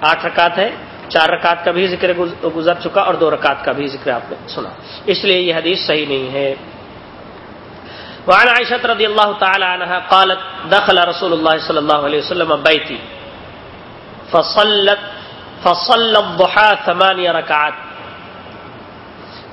آٹھ رکعت ہے۔ چار رکعت کا بھی ذکر گزر چکا اور دو رکعت کا بھی ذکر آپ نے سنا۔ اس لیے یہ حدیث صحیح نہیں ہے۔ وعن عائشة رضي الله تعالى عنها قالت، دخل رسول الله صلى الله عليه وسلم بيتي فصلت، فصل الضحى ثمانية ركعات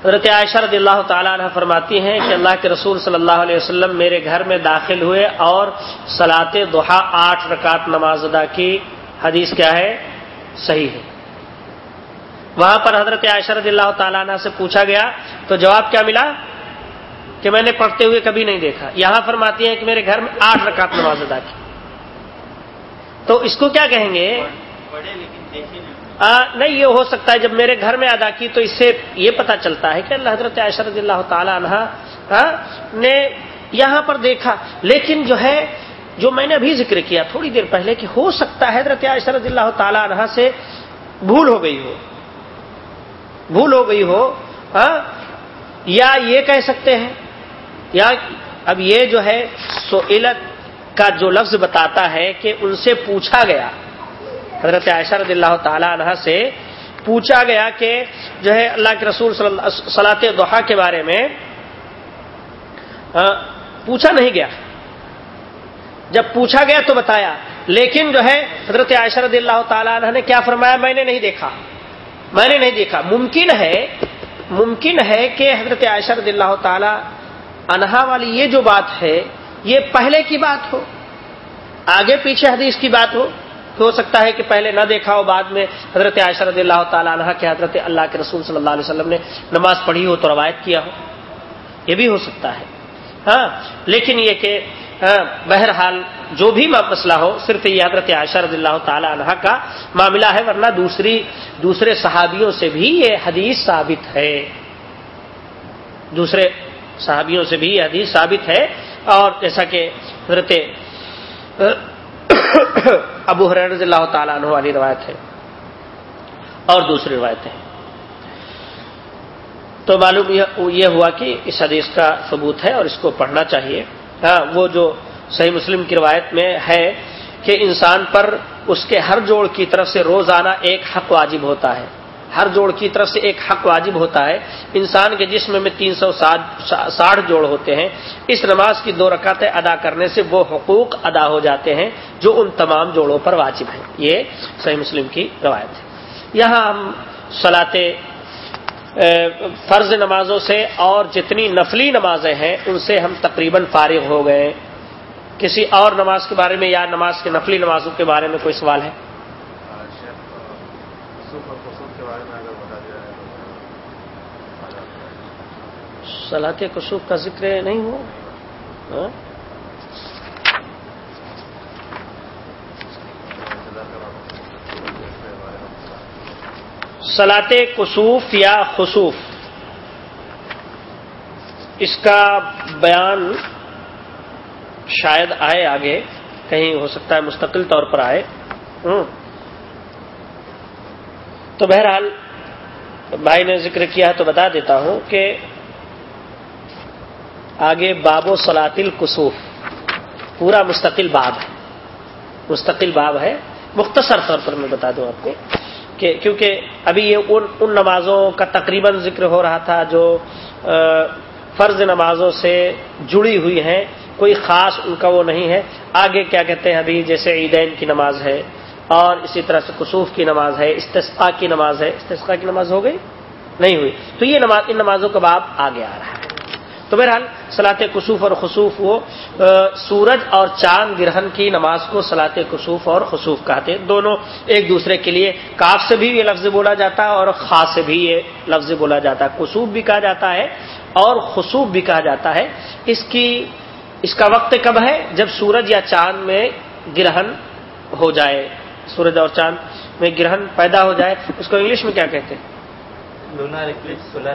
حضرت عائشہ رضی اللہ تعالیٰ عنہ فرماتی ہیں کہ اللہ کے رسول صلی اللہ علیہ وسلم میرے گھر میں داخل ہوئے اور سلاط دہا آٹھ رکعت نماز ادا کی۔ حدیث کیا ہے؟ صحیح ہے۔ وہاں پر حضرت عائشہ رضی اللہ تعالیٰ عنہ سے پوچھا گیا، تو جواب کیا ملا؟ کہ میں نے پڑھتے ہوئے کبھی نہیں دیکھا۔ یہاں فرماتی ہیں کہ میرے گھر میں آٹھ رکعت نماز ادا کی۔ تو اس کو کیا کہیں گے؟ نہیں، یہ ہو سکتا ہے جب میرے گھر میں ادا کی تو اس سے یہ پتا چلتا ہے کہ اللہ حضرت عائشہ رضی اللہ تعالی عنہ نے یہاں پر دیکھا۔ لیکن جو ہے، جو میں نے ابھی ذکر کیا تھوڑی دیر پہلے کہ ہو سکتا ہے حضرت عائشہ رضی اللہ تعالی عنہ سے بھول ہو گئی ہو۔ بھول ہو گئی ہو یا یہ کہہ سکتے ہیں، یا اب یہ جو ہے سوئلت کا جو لفظ بتاتا ہے کہ ان سے پوچھا گیا۔ حضرت عائشہ رضی اللہ تعالی عنہ سے پوچھا گیا کہ جو ہے اللہ کے رسول صلاح دوحا کے بارے میں پوچھا نہیں گیا۔ جب پوچھا گیا تو بتایا، لیکن جو ہے حضرت عائشہ رضی اللہ تعالی عنہ نے کیا فرمایا؟ میں نے نہیں دیکھا۔ میں نے نہیں دیکھا۔ ممکن ہے ممکن ہے کہ حضرت عائشہ رضی اللہ تعالی انہا والی یہ جو بات ہے، یہ پہلے کی بات ہو۔ آگے پیچھے حدیث کی بات ہو۔ ہو سکتا ہے کہ پہلے نہ دیکھا ہو، بعد میں حضرت عائشہ رضی اللہ تعالیٰ عنہ کے حضرت اللہ کے رسول صلی اللہ علیہ وسلم نے نماز پڑھی ہو تو روایت کیا ہو۔ یہ بھی ہو سکتا ہے۔ ہاں لیکن یہ کہ ہاں، بہرحال جو بھی مسئلہ ہو، صرف یہ حضرت عائشہ رضی اللہ تعالی عنہ کا معاملہ ہے، ورنہ دوسری، دوسرے صحابیوں سے بھی یہ حدیث ثابت ہے۔ دوسرے صحابیوں سے بھی یہ حدیث ثابت ہے۔ اور جیسا کہ حضرت، *coughs* ابو حر رضی اللہ تعالیٰ عنہ والی روایت ہے۔ اور دوسری روایتیں تو معلوم یہ ہوا کہ اس حدیث کا ثبوت ہے اور اس کو پڑھنا چاہیے۔ وہ جو صحیح مسلم کی روایت میں ہے کہ انسان پر اس کے ہر جوڑ کی طرف سے روزانہ ایک حق واجب ہوتا ہے۔ ہر جوڑ کی طرف سے ایک حق واجب ہوتا ہے۔ انسان کے جسم میں تین سو ساٹھ جوڑ ہوتے ہیں۔ اس نماز کی دو رکعتیں ادا کرنے سے وہ حقوق ادا ہو جاتے ہیں جو ان تمام جوڑوں پر واجب ہیں۔ یہ صحیح مسلم کی روایت ہے۔ یہاں ہم سلاط فرض نمازوں سے اور جتنی نفلی نمازیں ہیں، ان سے ہم تقریباً فارغ ہو گئے کسی اور نماز کے بارے میں یا نماز کے نفلی نمازوں کے بارے میں کوئی سوال ہے؟ سلاط کسوف کا ذکر نہیں ہو ہاں؟ سلاط کسوف یا خصوف اس کا بیان شاید آئے آگے، کہیں ہو سکتا ہے مستقل طور پر آئے۔ تو بہرحال، بھائی نے ذکر کیا تو بتا دیتا ہوں کہ آگے باب و سلاطل کسوف پورا مستقل باب ہے۔ مستقل باب ہے۔ مختصر طور پر میں بتا دوں آپ کو۔ کہ کیونکہ ابھی یہ ان ان نمازوں کا تقریباً ذکر ہو رہا تھا جو فرض نمازوں سے جڑی ہوئی ہیں، کوئی خاص ان کا وہ نہیں ہے۔ آگے کیا کہتے ہیں ابھی، جیسے عیدین کی نماز ہے، اور اسی طرح سے کسوف کی نماز ہے استسقا کی نماز ہے۔ استسقا کی نماز ہو گئی؟ نہیں ہوئی۔ تو یہ نماز، ان نمازوں کا باب آگے آ رہا ہے۔ تو بہرحال سلاط کسوف اور خصوف وہ سورج اور چاند گرہن کی نماز کو سلاط کسوف اور خصوف کہتے ہیں۔ دونوں ایک دوسرے کے لیے کاف سے بھی یہ لفظ بولا جاتا ہے اور خاص سے بھی یہ لفظ بولا جاتا۔ ہے کسوف بھی کہا جاتا ہے اور خصوف بھی کہا جاتا ہے۔ اس کی، اس کا وقت کب ہے؟ جب سورج یا چاند میں گرہن ہو جائے، سورج اور چاند میں گرہن پیدا ہو جائے۔ اس کو انگلش میں کیا کہتے ہیں؟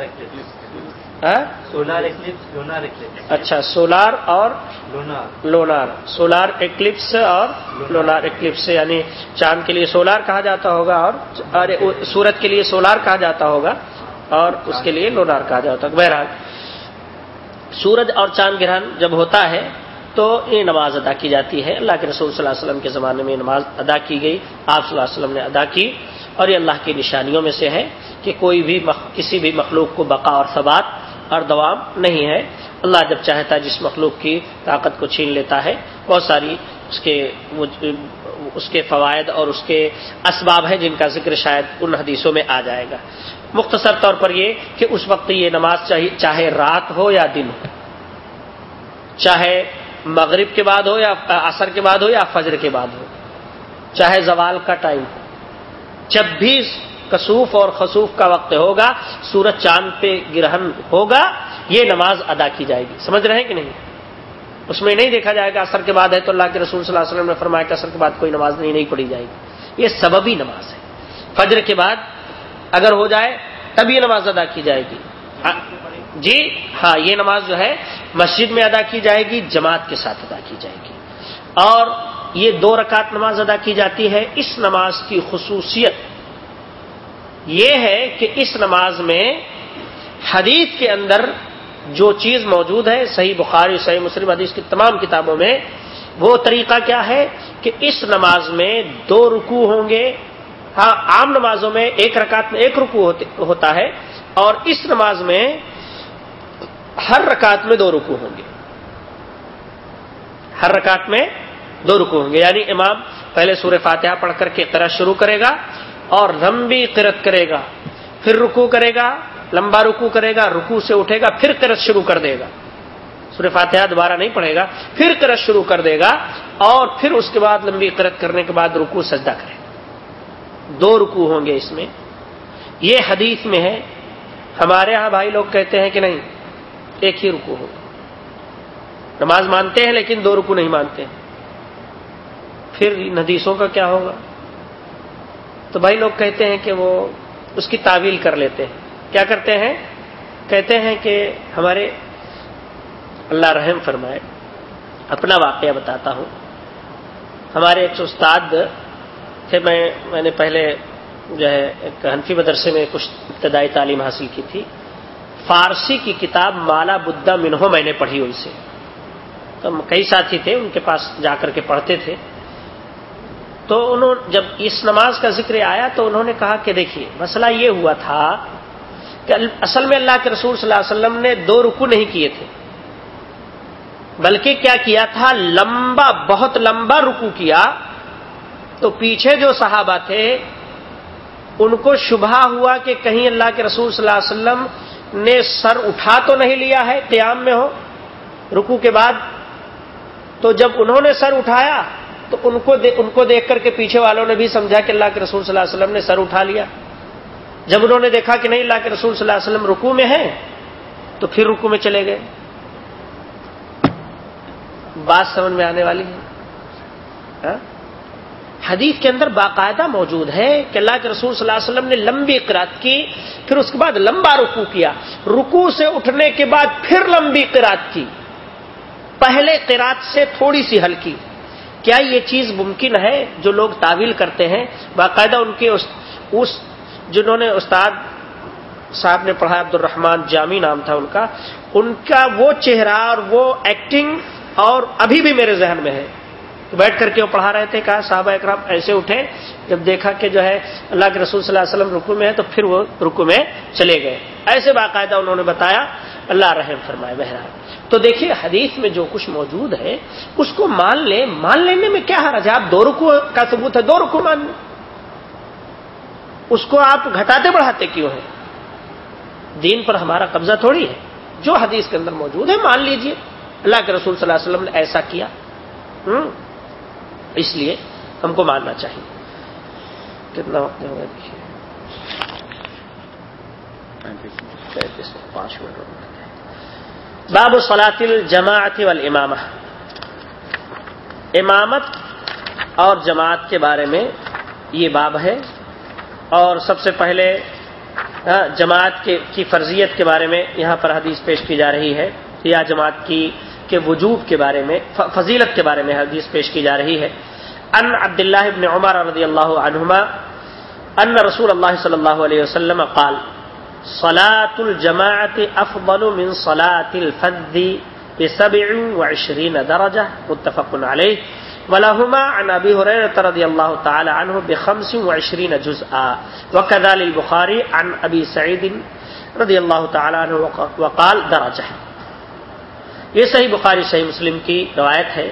ایکلپس سولار ایکلپس ہاں؟ سولار ایکلپس لونار ایکلپس اچھا سولار اور لونار۔ لونار۔ سولار ایکلپس اور لونار ایکلپس یعنی چاند کے لیے سولار کہا جاتا ہوگا اور ارے سورج کے لیے سولار کہا جاتا ہوگا اور اس کے لیے لونار کہا جاتا ہوگا۔ بہرحال سورج اور چاند گرہن جب ہوتا ہے تو یہ نماز ادا کی جاتی ہے۔ اللہ کے رسول صلی اللہ علیہ وسلم کے زمانے میں یہ نماز ادا کی گئی۔ آپ صلی اللہ علیہ وسلم نے ادا کی اور یہ اللہ کی نشانیوں میں سے ہے کہ کوئی بھی مخ... کسی بھی مخلوق کو بقا اور ثبات اور دوام نہیں ہے۔ اللہ جب چاہتا ہے جس مخلوق کی طاقت کو چھین لیتا ہے، بہت ساری اس کے اس کے فوائد اور اس کے اسباب ہیں جن کا ذکر شاید ان حدیثوں میں آ جائے گا۔ مختصر طور پر یہ کہ اس وقت یہ نماز چاہیے چاہے رات ہو یا دن ہو، چاہے مغرب کے بعد ہو یا عصر کے بعد ہو یا فجر کے بعد ہو، چاہے زوال کا ٹائم ہو، جب بھی کسوف اور خسوف کا وقت ہوگا، سورج چاند پہ گرہن ہوگا، یہ نماز ادا کی جائے گی۔ سمجھ رہے ہیں کہ نہیں؟ اس میں نہیں دیکھا جائے گا اثر کے بعد ہے تو اللہ کے رسول صلی اللہ علیہ وسلم نے فرمایا کہ اثر کے بعد کوئی نماز نہیں نہیں پڑھی جائے گی۔ یہ سببی نماز ہے۔ فجر کے بعد اگر ہو جائے، تب یہ نماز ادا کی جائے گی۔ ہاں، جی ہاں یہ نماز جو ہے، مسجد میں ادا کی جائے گی، جماعت کے ساتھ ادا کی جائے گی۔ اور یہ دو رکعت نماز ادا کی جاتی ہے۔ اس نماز کی خصوصیت یہ ہے کہ اس نماز میں حدیث کے اندر جو چیز موجود ہے، صحیح بخاری صحیح مسلم حدیث کی تمام کتابوں میں، وہ طریقہ کیا ہے کہ اس نماز میں دو رکو ہوں گے۔ ہاں عام نمازوں میں ایک رکعت میں ایک رکو ہوتا ہے اور اس نماز میں ہر رکعت میں دو رکو ہوں گے۔ ہر رکعت میں دو رکو ہوں گے۔ یعنی امام پہلے سورہ فاتحہ پڑھ کر کے قرت شروع کرے گا۔ اور لمبی قرت کرے گا، پھر رکو کرے گا، لمبا رکو کرے گا رکو سے اٹھے گا، پھر قرت شروع کر دے گا۔ سورہ فاتحہ دوبارہ نہیں پڑھے گا، پھر قرت شروع کر دے گا اور پھر اس کے بعد لمبی قرت کرنے کے بعد رکو سجدہ کرے۔ گا دو رکو ہوں گے اس میں۔ یہ حدیث میں ہے، ہمارے ہاں بھائی لوگ کہتے ہیں کہ نہیں، ایک ہی رکو ہوگا نماز مانتے ہیں لیکن دو رکو نہیں مانتے۔ پھر ندیسوں کا کیا ہوگا؟ تو بھائی لوگ کہتے ہیں کہ وہ اس کی تعویل کر لیتے ہیں۔ کیا کرتے ہیں؟ کہتے ہیں کہ ہمارے اللہ رحم فرمائے، اپنا واقعہ بتاتا ہوں۔ ہمارے ایک استاد تھے، میں میں نے پہلے جو ہے ایک حنفی مدرسے میں کچھ ابتدائی تعلیم حاصل کی تھی۔ فارسی کی کتاب مالا بدھا منہو میں نے پڑھی ان سے۔ تو کئی ساتھی تھے، ان کے پاس جا کر کے پڑھتے تھے۔ تو انہوں جب اس نماز کا ذکر آیا تو انہوں نے کہا کہ دیکھیے، مسئلہ یہ ہوا تھا کہ اصل میں اللہ کے رسول صلی اللہ علیہ وسلم نے دو رکو نہیں کیے تھے۔ بلکہ کیا کیا تھا؟ لمبا، بہت لمبا رکو کیا۔ تو پیچھے جو صحابہ تھے، ان کو شبہ ہوا کہ کہیں اللہ کے رسول صلی اللہ علیہ وسلم نے سر اٹھا تو نہیں لیا ہے، قیام میں ہو رکو کے بعد۔ تو جب انہوں نے سر اٹھایا تو ان کو ان کو دیکھ کر کے پیچھے والوں نے بھی سمجھا کہ اللہ کے رسول صلی اللہ علیہ وسلم نے سر اٹھا لیا۔ جب انہوں نے دیکھا کہ نہیں، اللہ کے رسول صلی اللہ علیہ وسلم رکو میں ہیں، تو پھر رکو میں چلے گئے۔ بات سمجھ میں آنے والی ہے۔ ہاں؟ حدیث کے اندر باقاعدہ موجود ہے کہ اللہ کے رسول صلی اللہ علیہ وسلم نے لمبی قرات کی، پھر اس کے بعد لمبا رکو کیا۔ رکو سے اٹھنے کے بعد پھر لمبی قرات کی۔ پہلے قرات سے تھوڑی سی ہلکی۔ کیا یہ چیز ممکن ہے جو لوگ تعویل کرتے ہیں؟ باقاعدہ ان کے اس, جنہوں نے استاد صاحب نے پڑھا عبد الرحمان جامی نام تھا ان کا ان کا وہ چہرہ اور وہ ایکٹنگ اور ابھی بھی میرے ذہن میں ہے۔ بیٹھ کر کے وہ پڑھا رہے تھے کہا صحابہ اکرام ایسے اٹھے جب دیکھا کہ جو ہے اللہ کے رسول صلی اللہ علیہ وسلم رکو میں ہے تو پھر وہ رکو میں چلے گئے۔ ایسے باقاعدہ انہوں نے بتایا اللہ رحم فرمائے بہرحال۔ تو دیکھیے حدیث میں جو کچھ موجود ہے، اس کو مان لیں مان لینے میں کیا حرج ہے؟ آپ دو رکو کا ثبوت ہے، دو رکو مان لیں۔ اس کو آپ گھٹاتے بڑھاتے کیوں ہیں؟ دین پر ہمارا قبضہ تھوڑی ہے۔ جو حدیث کے اندر موجود ہے، مان لیجیے۔ اللہ کے رسول صلی اللہ علیہ وسلم نے ایسا کیا۔ اس لیے ہم کو ماننا چاہیے۔ کتنا وقت ہوگا دیکھیے۔ پانچ منٹ باب سلاطل جماعت والامامہ امامت اور جماعت کے بارے میں یہ باب ہے اور سب سے پہلے جماعت کے، کی فرضیت کے بارے میں یہاں پر حدیث پیش کی جا رہی ہے یا جماعت کی، کے وجوب کے بارے میں فضیلت کے بارے میں حدیث پیش کی جا رہی ہے۔ ان عبد اللہ ابن عمر رضی اللہ عنہما ان رسول اللہ صلی اللہ علیہ وسلم قال صلاة الجماعت افضل من صلاة الفذ بسبع وعشرین درجہ متفق علیہ ولهما عن ابي هريره رضي الله تعالى عنه بخمس وعشرين جزءا. وكذلك البخاري عن ابي سعيد رضي الله تعالى عنه وقال درجه یہ صحیح بخاری، صحیح مسلم کی روایت ہے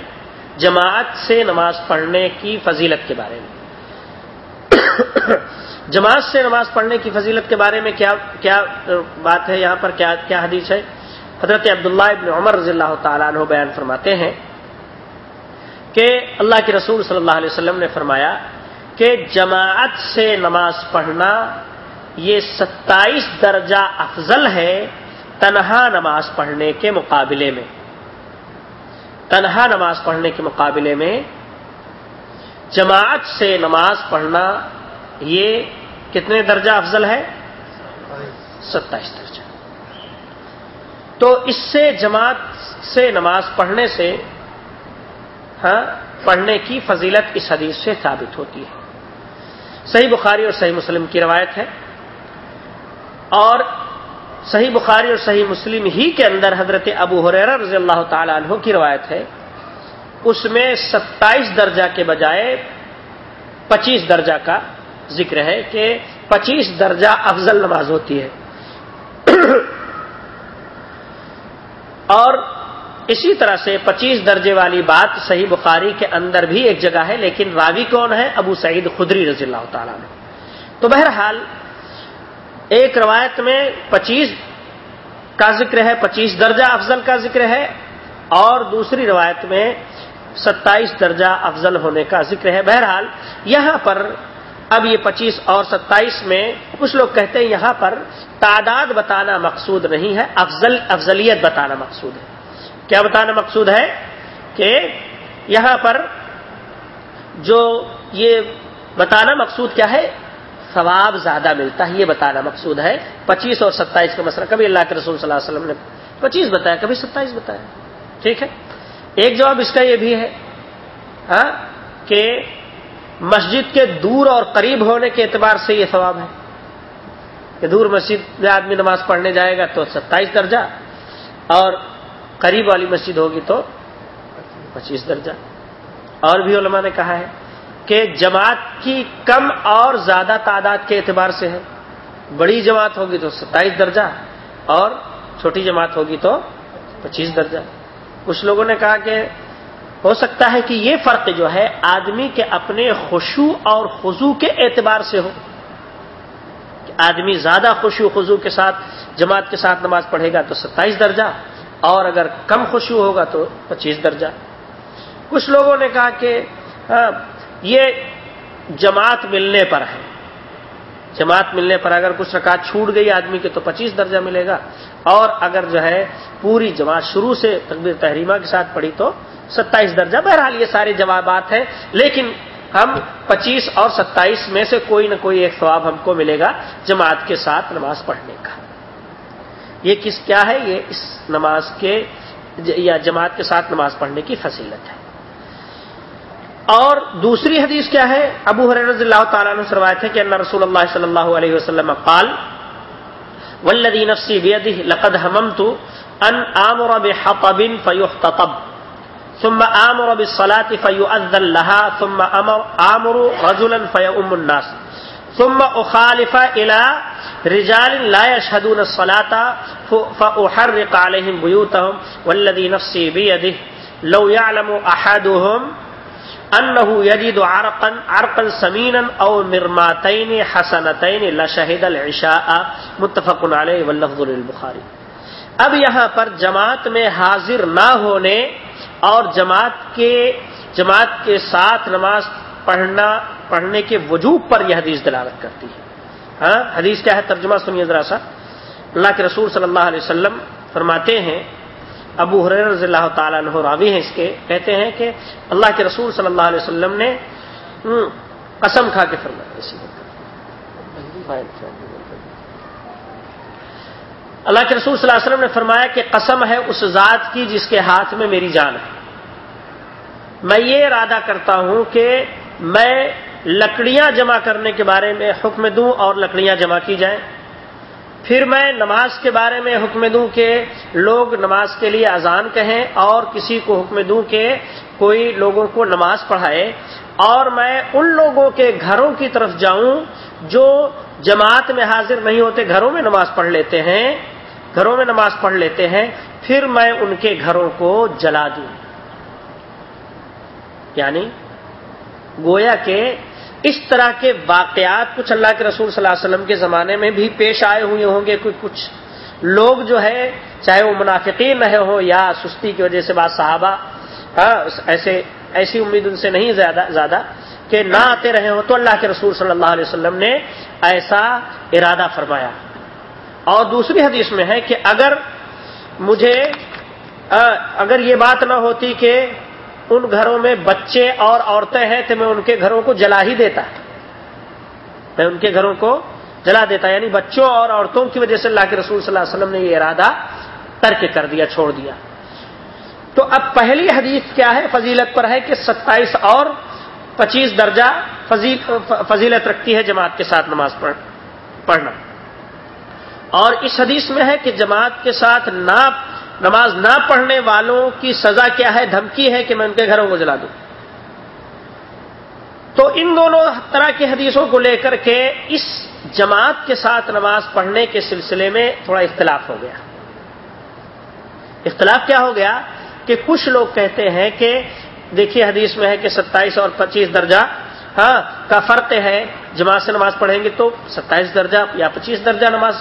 جماعت سے نماز پڑھنے کی فضیلت کے بارے میں۔ جماعت سے نماز پڑھنے کی فضیلت کے بارے میں کیا کیا بات ہے یہاں پر؟ کیا کیا حدیث ہے؟ حضرت عبداللہ ابن عمر رضی اللہ تعالیٰ عنہ بیان فرماتے ہیں کہ اللہ کے رسول صلی اللہ علیہ وسلم نے فرمایا کہ جماعت سے نماز پڑھنا یہ ستائیس درجہ افضل ہے تنہا نماز پڑھنے کے مقابلے میں۔ تنہا نماز پڑھنے کے مقابلے میں جماعت سے نماز پڑھنا یہ کتنے درجہ افضل ہے؟ ستائیس درجہ۔ تو اس سے جماعت سے نماز پڑھنے سے ہاں پڑھنے کی فضیلت اس حدیث سے ثابت ہوتی ہے۔ صحیح بخاری اور صحیح مسلم کی روایت ہے۔ اور صحیح بخاری اور صحیح مسلم ہی کے اندر حضرت ابو حریرہ رضی اللہ تعالی عنہ کی روایت ہے۔ اس میں ستائیس درجہ کے بجائے پچیس درجہ کا ذکر ہے کہ پچیس درجہ افضل نماز ہوتی ہے۔ اور اسی طرح سے پچیس درجے والی بات صحیح بخاری کے اندر بھی ایک جگہ ہے، لیکن راوی کون ہے؟ ابو سعید خدری رضی اللہ تعالیٰ نے تو بہرحال ایک روایت میں پچیس کا ذکر ہے، پچیس درجہ افضل کا ذکر ہے، اور دوسری روایت میں ستائیس درجہ افضل ہونے کا ذکر ہے۔ بہرحال یہاں پر اب یہ پچیس اور ستائیس میں کچھ لوگ کہتے ہیں یہاں پر تعداد بتانا مقصود نہیں ہے، افضل، افضلیت بتانا مقصود ہے۔ کیا بتانا مقصود ہے؟ کہ یہاں پر جو یہ بتانا مقصود کیا ہے؟ ثواب زیادہ ملتا ہے، یہ بتانا مقصود ہے۔ پچیس اور ستائیس کا مسئلہ، کبھی اللہ کے رسول صلی اللہ علیہ وسلم نے پچیس بتایا، کبھی ستائیس بتایا۔ ٹھیک ہے؟ ایک جواب اس کا یہ بھی ہے ہاں کہ مسجد کے دور اور قریب ہونے کے اعتبار سے یہ ثواب ہے کہ دور مسجد میں آدمی نماز پڑھنے جائے گا تو ستائیس درجہ اور قریب والی مسجد ہوگی تو پچیس درجہ۔ اور بھی علماء نے کہا ہے کہ جماعت کی کم اور زیادہ تعداد کے اعتبار سے ہے۔ بڑی جماعت ہوگی تو ستائیس درجہ اور چھوٹی جماعت ہوگی تو پچیس درجہ۔ کچھ لوگوں نے کہا کہ ہو سکتا ہے کہ یہ فرق جو ہے آدمی کے اپنے خوشو اور خزو کے اعتبار سے ہو۔ کہ آدمی زیادہ خوشو خزو کے ساتھ جماعت کے ساتھ نماز پڑھے گا تو ستائیس درجہ، اور اگر کم خوشو ہوگا تو پچیس درجہ۔ کچھ لوگوں نے کہا کہ ہاں، یہ جماعت ملنے پر ہے۔ جماعت ملنے پر اگر کچھ رکعت چھوٹ گئی آدمی کے تو پچیس درجہ ملے گا اور اگر جو ہے پوری جماعت شروع سے تقبیر تحریمہ کے ساتھ پڑھی تو ستائیس درجہ بہرحال یہ سارے جوابات ہیں لیکن ہم پچیس اور ستائیس میں سے کوئی نہ کوئی ایک ثواب ہم کو ملے گا جماعت کے ساتھ نماز پڑھنے کا۔ یہ کس کیا ہے؟ یہ اس نماز کے یا جماعت کے ساتھ نماز پڑھنے کی فصیلت ہے۔ اور دوسری حدیث کیا ہے؟ ابو حر رضی اللہ تعالیٰ نے روایت ہے کہ اللہ رسول اللہ صلی اللہ علیہ وسلم قال ولدی نفسی بیدہ لقد حممت ان آمر بحطب فیحتطب، ثم آمر بالصلاة فيؤذن لها ثم آمر رجلا فيؤم الناس، ثم أخالف إلى رجال لا يشهدون الصلاة فأحرق عليهم بيوتهم والذي نفسي بيده لو يعلم أحدهم أنه يجد عرقا عرقا سمينا أو مرماتين حسنتين لشهد العشاء متفق عليه واللفظ للبخاري اب یہاں پر جماعت میں حاضر نہ ہونے اور جماعت کے جماعت کے ساتھ نماز پڑھنا، پڑھنے کے وجوب پر یہ حدیث دلالت کرتی ہے۔ ہاں حدیث کیا ہے؟ ترجمہ سنیے ذرا سا۔ اللہ کے رسول صلی اللہ علیہ وسلم فرماتے ہیں ابو حریر رضی اللہ تعالیٰ عنہ راوی ہیں اس کے، کہتے ہیں کہ اللہ کے رسول صلی اللہ علیہ وسلم نے قسم کھا کے فرمایا اللہ کے رسول صلی اللہ علیہ وسلم نے فرمایا کہ قسم ہے اس ذات کی جس کے ہاتھ میں میری جان ہے۔ میں یہ ارادہ کرتا ہوں کہ میں لکڑیاں جمع کرنے کے بارے میں حکم دوں اور لکڑیاں جمع کی جائیں۔ پھر میں نماز کے بارے میں حکم دوں کہ لوگ نماز کے لیے اذان کہیں اور کسی کو حکم دوں کہ کوئی لوگوں کو نماز پڑھائے اور میں ان لوگوں کے گھروں کی طرف جاؤں جو جماعت میں حاضر نہیں ہوتے، گھروں میں نماز پڑھ لیتے ہیں، گھروں میں نماز پڑھ لیتے ہیں، پھر میں ان کے گھروں کو جلا دوں۔ یعنی گویا کہ اس طرح کے واقعات کچھ اللہ کے رسول صلی اللہ علیہ وسلم کے زمانے میں بھی پیش آئے ہوئے ہوں گے کچھ کچھ لوگ جو ہے، چاہے وہ منافقین رہے ہو یا سستی کی وجہ سے بات صحابہ ہاں، ایسے، ایسی امید ان سے نہیں زیادہ زیادہ کہ نہ آتے رہے ہو تو اللہ کے رسول صلی اللہ علیہ وسلم نے ایسا ارادہ فرمایا۔ اور دوسری حدیث میں ہے کہ اگر مجھے اگر یہ بات نہ ہوتی کہ ان گھروں میں بچے اور عورتیں ہیں تو میں ان کے گھروں کو جلا ہی دیتا میں ان کے گھروں کو جلا دیتا یعنی بچوں اور عورتوں کی وجہ سے اللہ کے رسول صلی اللہ علیہ وسلم نے یہ ارادہ ترک کر دیا، چھوڑ دیا۔ تو اب پہلی حدیث کیا ہے؟ فضیلت پر ہے کہ ستائیس اور پچیس درجہ فضیلت رکھتی ہے جماعت کے ساتھ نماز پڑھنا۔ اور اس حدیث میں ہے کہ جماعت کے ساتھ نہ نماز نہ پڑھنے والوں کی سزا کیا ہے؟ دھمکی ہے کہ میں ان کے گھروں کو جلا دوں۔ تو ان دونوں طرح کی حدیثوں کو لے کر کے اس جماعت کے ساتھ نماز پڑھنے کے سلسلے میں تھوڑا اختلاف ہو گیا۔ اختلاف کیا ہو گیا کہ کچھ لوگ کہتے ہیں کہ دیکھیے حدیث میں ہے کہ ستائیس اور پچیس درجہ ہاں کا فرق ہے، جماعت سے نماز پڑھیں گے تو ستائیس درجہ یا پچیس درجہ نماز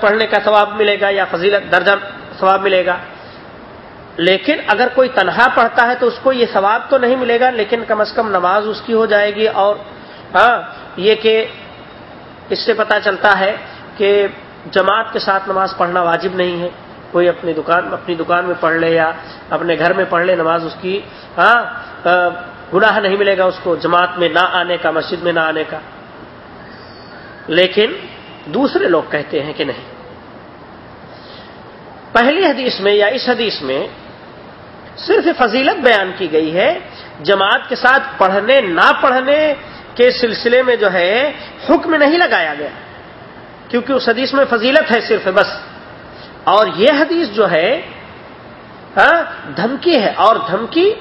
پڑھنے کا ثواب ملے گا یا فضیلت درجہ ثواب ملے گا۔ لیکن اگر کوئی تنہا پڑھتا ہے تو اس کو یہ ثواب تو نہیں ملے گا، لیکن کم از کم نماز اس کی ہو جائے گی اور ہاں یہ کہ اس سے پتا چلتا ہے کہ جماعت کے ساتھ نماز پڑھنا واجب نہیں ہے۔ کوئی اپنی دکان اپنی دکان میں پڑھ لے یا اپنے گھر میں پڑھ لے، نماز اس کی ہاں گناہ نہیں ملے گا اس کو۔ جماعت میں نہ آنے کا، مسجد میں نہ آنے کا۔ لیکن دوسرے لوگ کہتے ہیں کہ نہیں۔ پہلی حدیث میں یا اس حدیث میں صرف فضیلت بیان کی گئی ہے جماعت کے ساتھ پڑھنے، نہ پڑھنے کے سلسلے میں جو ہے حکم نہیں لگایا گیا، کیونکہ اس حدیث میں فضیلت ہے صرف بس۔ اور یہ حدیث جو ہے ہاں دھمکی ہے۔ اور دھمکی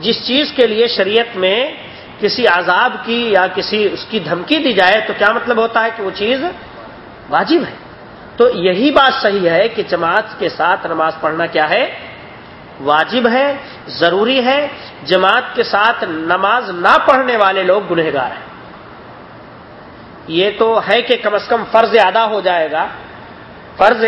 جس چیز کے لیے شریعت میں کسی عذاب کی یا کسی اس کی دھمکی دی جائے تو کیا مطلب ہوتا ہے کہ وہ چیز واجب ہے؟ تو یہی بات صحیح ہے کہ جماعت کے ساتھ نماز پڑھنا کیا ہے؟ واجب ہے، ضروری ہے۔ جماعت کے ساتھ نماز نہ پڑھنے والے لوگ گنہگار ہیں۔ یہ تو ہے کہ کم از کم فرض ادا ہو جائے گا۔ فرض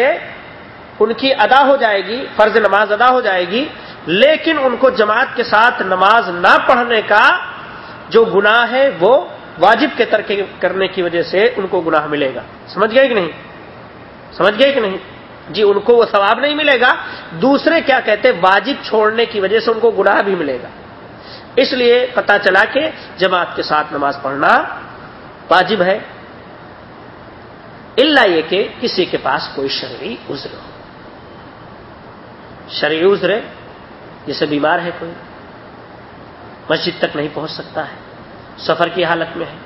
ان کی ادا ہو جائے گی، فرض نماز ادا ہو جائے گی۔ لیکن ان کو جماعت کے ساتھ نماز نہ پڑھنے کا جو گناہ ہے، وہ واجب کے ترک کرنے کی وجہ سے ان کو گناہ ملے گا۔ سمجھ گئے کہ نہیں؟ سمجھ گئے کہ نہیں؟ جی ان کو وہ ثواب نہیں ملے گا۔ دوسرے کیا کہتے واجب چھوڑنے کی وجہ سے ان کو گناہ بھی ملے گا۔ اس لیے پتا چلا کہ جماعت کے ساتھ نماز پڑھنا واجب ہے۔ اللہ یہ کہ کسی کے پاس کوئی شرعی عذر ہو۔ شرعی عذر جیسے بیمار ہے کوئی، مسجد تک نہیں پہنچ سکتا ہے، سفر کی حالت میں ہے،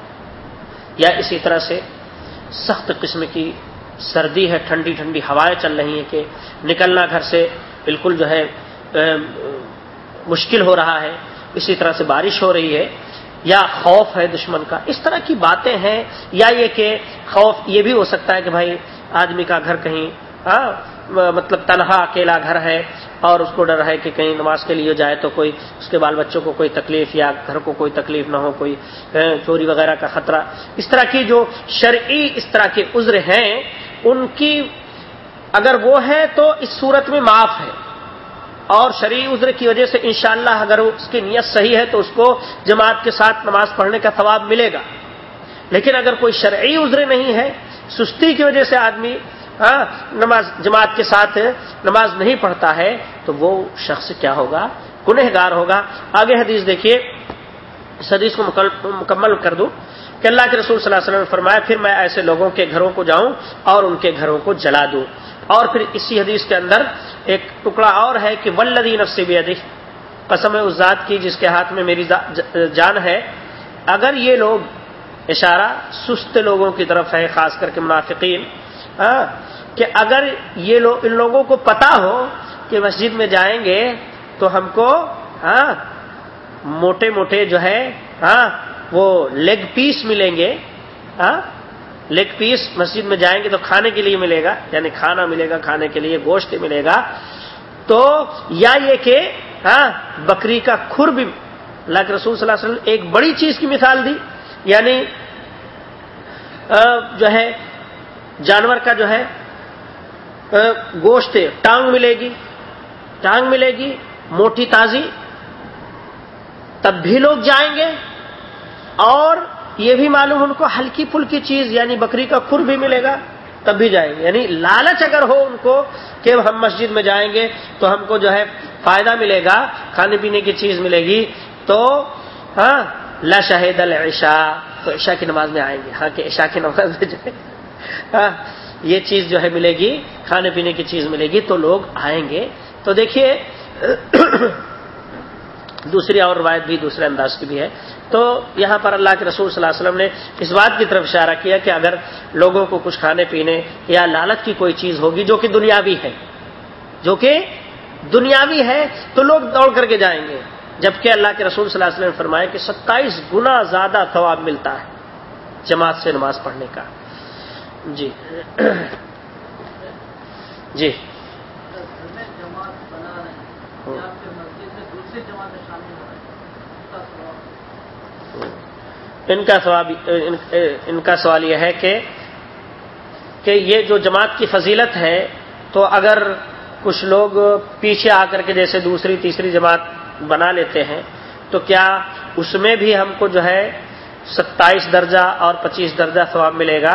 یا اسی طرح سے سخت قسم کی سردی ہے، ٹھنڈی ٹھنڈی ہوائیں چل رہی ہیں کہ نکلنا گھر سے بالکل جو ہے مشکل ہو رہا ہے۔ اسی طرح سے بارش ہو رہی ہے۔ یا خوف ہے دشمن کا۔ اس طرح کی باتیں ہیں۔ یا یہ کہ خوف، یہ بھی ہو سکتا ہے کہ بھائی، آدمی کا گھر کہیں ہاں مطلب تنہا اکیلا گھر ہے اور اس کو ڈر ہے کہ کہیں نماز کے لیے جائے تو کوئی اس کے بال بچوں کو کوئی تکلیف یا گھر کو کوئی تکلیف نہ ہو، کوئی ہاں، چوری وغیرہ کا خطرہ۔ اس طرح کی جو شرعی اس طرح کے عذر ہیں، ان کی اگر وہ ہے تو اس صورت میں معاف ہے۔ اور شرعی عذر کی وجہ سے انشاءاللہ اگر اس کی نیت صحیح ہے تو اس کو جماعت کے ساتھ نماز پڑھنے کا ثواب ملے گا۔ لیکن اگر کوئی شرعی عذر نہیں ہے، سستی کی وجہ سے آدمی ہاں، نماز جماعت کے ساتھ نماز نہیں پڑھتا ہے، تو وہ شخص کیا ہوگا؟ گنہگار ہوگا۔ آگے حدیث دیکھیے، اس حدیث کو مکمل کر دوں کہ اللہ کے رسول صلی اللہ علیہ وسلم نے فرمایا، پھر میں ایسے لوگوں کے گھروں کو جاؤں اور ان کے گھروں کو جلا دوں۔ اور پھر اسی حدیث کے اندر ایک ٹکڑا اور ہے کہ ولدی نفس بھی قسم اس ذات کی جس کے ہاتھ میں میری جان ہے۔ اگر یہ لوگ اشارہ سست لوگوں کی طرف ہے، خاص کر کے منافقین ہاں، کہ اگر یہ لوگ ان لوگوں کو پتا ہو کہ مسجد میں جائیں گے تو ہم کو ہاں موٹے موٹے جو ہے ہاں وہ لیگ پیس ملیں گے ہاں لیگ پیس مسجد میں جائیں گے تو کھانے کے لیے ملے گا یعنی کھانا ملے گا، کھانے کے لیے گوشت ملے گا، تو یا یہ کہ ہاں بکری کا کھر بھی، اللہ کے رسول صلی اللہ علیہ وسلم ایک بڑی چیز کی مثال دی یعنی جو ہے جانور کا جو ہے گوشت ٹانگ ملے گی۔ ٹانگ ملے گی، موٹی تازی۔ تب بھی لوگ جائیں گے۔ اور یہ بھی معلوم ان کو ہلکی پھلکی چیز یعنی بکری کا کھر بھی ملے گا، تب بھی جائیں گے۔ یعنی لالچ اگر ہو ان کو کہ ہم مسجد میں جائیں گے تو ہم کو جو ہے فائدہ ملے گا، کھانے پینے کی چیز ملے گی۔ تو ہاں لا شاہد العشاء، تو عشاء کی نماز میں آئیں گے۔ ہاں کہ عشاء کی نماز میں جو ہے ہاں ہاں، یہ چیز جو ہے ملے گی، کھانے پینے کی چیز ملے گی تو لوگ آئیں گے۔ تو دیکھیے، دوسری اور روایت بھی دوسرے انداز کی بھی ہے۔ تو یہاں پر اللہ کے رسول صلی اللہ علیہ وسلم نے اس بات کی طرف اشارہ کیا کہ اگر لوگوں کو کچھ کھانے پینے یا لالت کی کوئی چیز ہوگی جو کہ دنیاوی ہے، جو کہ دنیاوی ہے، تو لوگ دوڑ کر کے جائیں گے۔ جبکہ اللہ کے رسول صلی اللہ علیہ وسلم نے فرمایا کہ ستائیس گنا زیادہ ثواب ملتا ہے جماعت سے نماز پڑھنے کا۔ جی۔ جی۔ ان کا سوال ان کا سوال یہ ہے کہ کہ یہ جو جماعت کی فضیلت ہے، تو اگر کچھ لوگ پیچھے آ کر کے جیسے دوسری، تیسری جماعت بنا لیتے ہیں، تو کیا اس میں بھی ہم کو جو ہے ستائیس درجہ اور پچیس درجہ ثواب ملے گا؟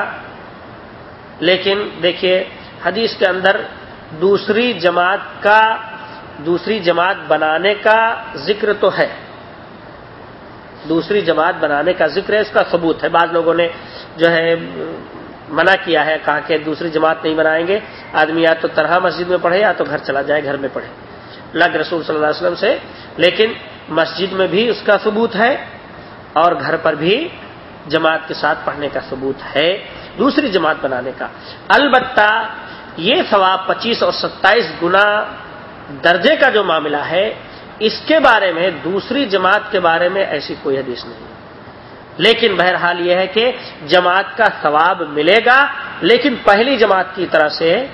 لیکن دیکھیے حدیث کے اندر دوسری جماعت کا دوسری جماعت بنانے کا ذکر تو ہے۔ دوسری جماعت بنانے کا ذکر ہے، اس کا ثبوت ہے۔ بعض لوگوں نے جو ہے منع کیا ہے، کہا کہ دوسری جماعت نہیں بنائیں گے۔ آدمی یا تو طرح مسجد میں پڑھے یا تو گھر چلا جائے، گھر میں پڑھے۔ لگ رسول صلی اللہ علیہ وسلم سے۔ لیکن مسجد میں بھی اس کا ثبوت ہے اور گھر پر بھی جماعت کے ساتھ پڑھنے کا ثبوت ہے۔ دوسری جماعت بنانے کا۔ البتہ یہ ثواب پچیس اور ستائیس گنا درجے کا جو معاملہ ہے، اس کے بارے میں، دوسری جماعت کے بارے میں ایسی کوئی حدیث نہیں۔ لیکن بہرحال یہ ہے کہ جماعت کا ثواب ملے گا، لیکن پہلی جماعت کی طرح سے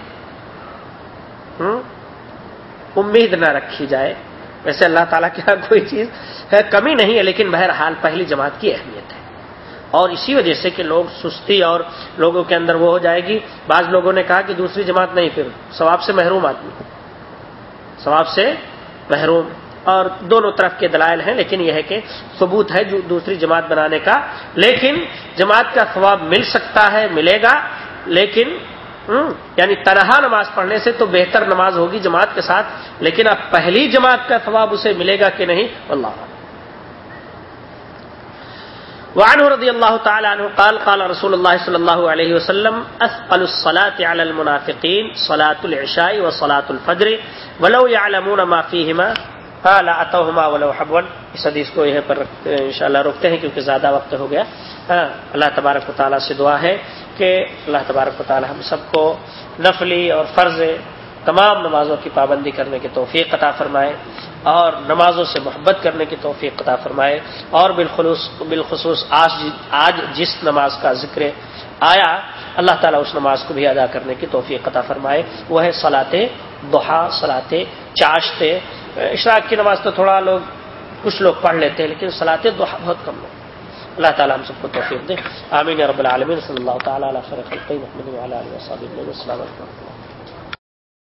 امید نہ رکھی جائے۔ ویسے اللہ تعالیٰ کی کوئی چیز ہے، کمی نہیں ہے، لیکن بہرحال پہلی جماعت کی اہمیت ہے۔ اور اسی وجہ سے کہ لوگ سستی اور لوگوں کے اندر وہ ہو جائے گی۔ بعض لوگوں نے کہا کہ دوسری جماعت نہیں، پھر ثواب سے محروم آدمی۔ ثواب سے محروم۔ اور دونوں طرف کے دلائل ہیں، لیکن یہ ہے کہ ثبوت ہے جو دوسری جماعت بنانے کا۔ لیکن جماعت کا ثواب مل سکتا ہے، ملے گا، لیکن یعنی تنہا نماز پڑھنے سے تو بہتر نماز ہوگی جماعت کے ساتھ، لیکن اب پہلی جماعت کا ثواب اسے ملے گا کہ نہیں؟ اللہ وعن رضی اللہ تعالی عنہ قال قال رسول اللہ صلی اللہ علیہ وسلم اثقل الصلاة على المنافقین صلاة العشاء وصلاة الفجر، ولو يعلمون ما فيهما حبون اس حدیث کو یہاں پر، انشاءاللہ روکتے ہیں کیونکہ زیادہ وقت ہو گیا۔ ہاں اللہ تبارک و تعالیٰ سے دعا ہے کہ اللہ تبارک و تعالیٰ ہم سب کو نفلی اور فرض تمام نمازوں کی پابندی کرنے کی توفیق عطا فرمائے اور نمازوں سے محبت کرنے کی توفیق عطا فرمائے اور بالخلوص بالخصوص آج جی- آج جس نماز کا ذکر آیا، اللہ تعالیٰ اس نماز کو بھی ادا کرنے کی توفیق عطا فرمائے۔ وہ ہے سلاتے دہا سلاتے چاشتے اشراق کی نماز تو تھوڑا لوگ کچھ لوگ پڑھ لیتے ہیں، لیکن سلاتے دہا بہت کم لوگ اللہ تعالیٰ ہم سب کو توفیق دے۔ آمین رب العالمین، صلی اللہ تعالیٰ علیہ محمد السلام علیکم۔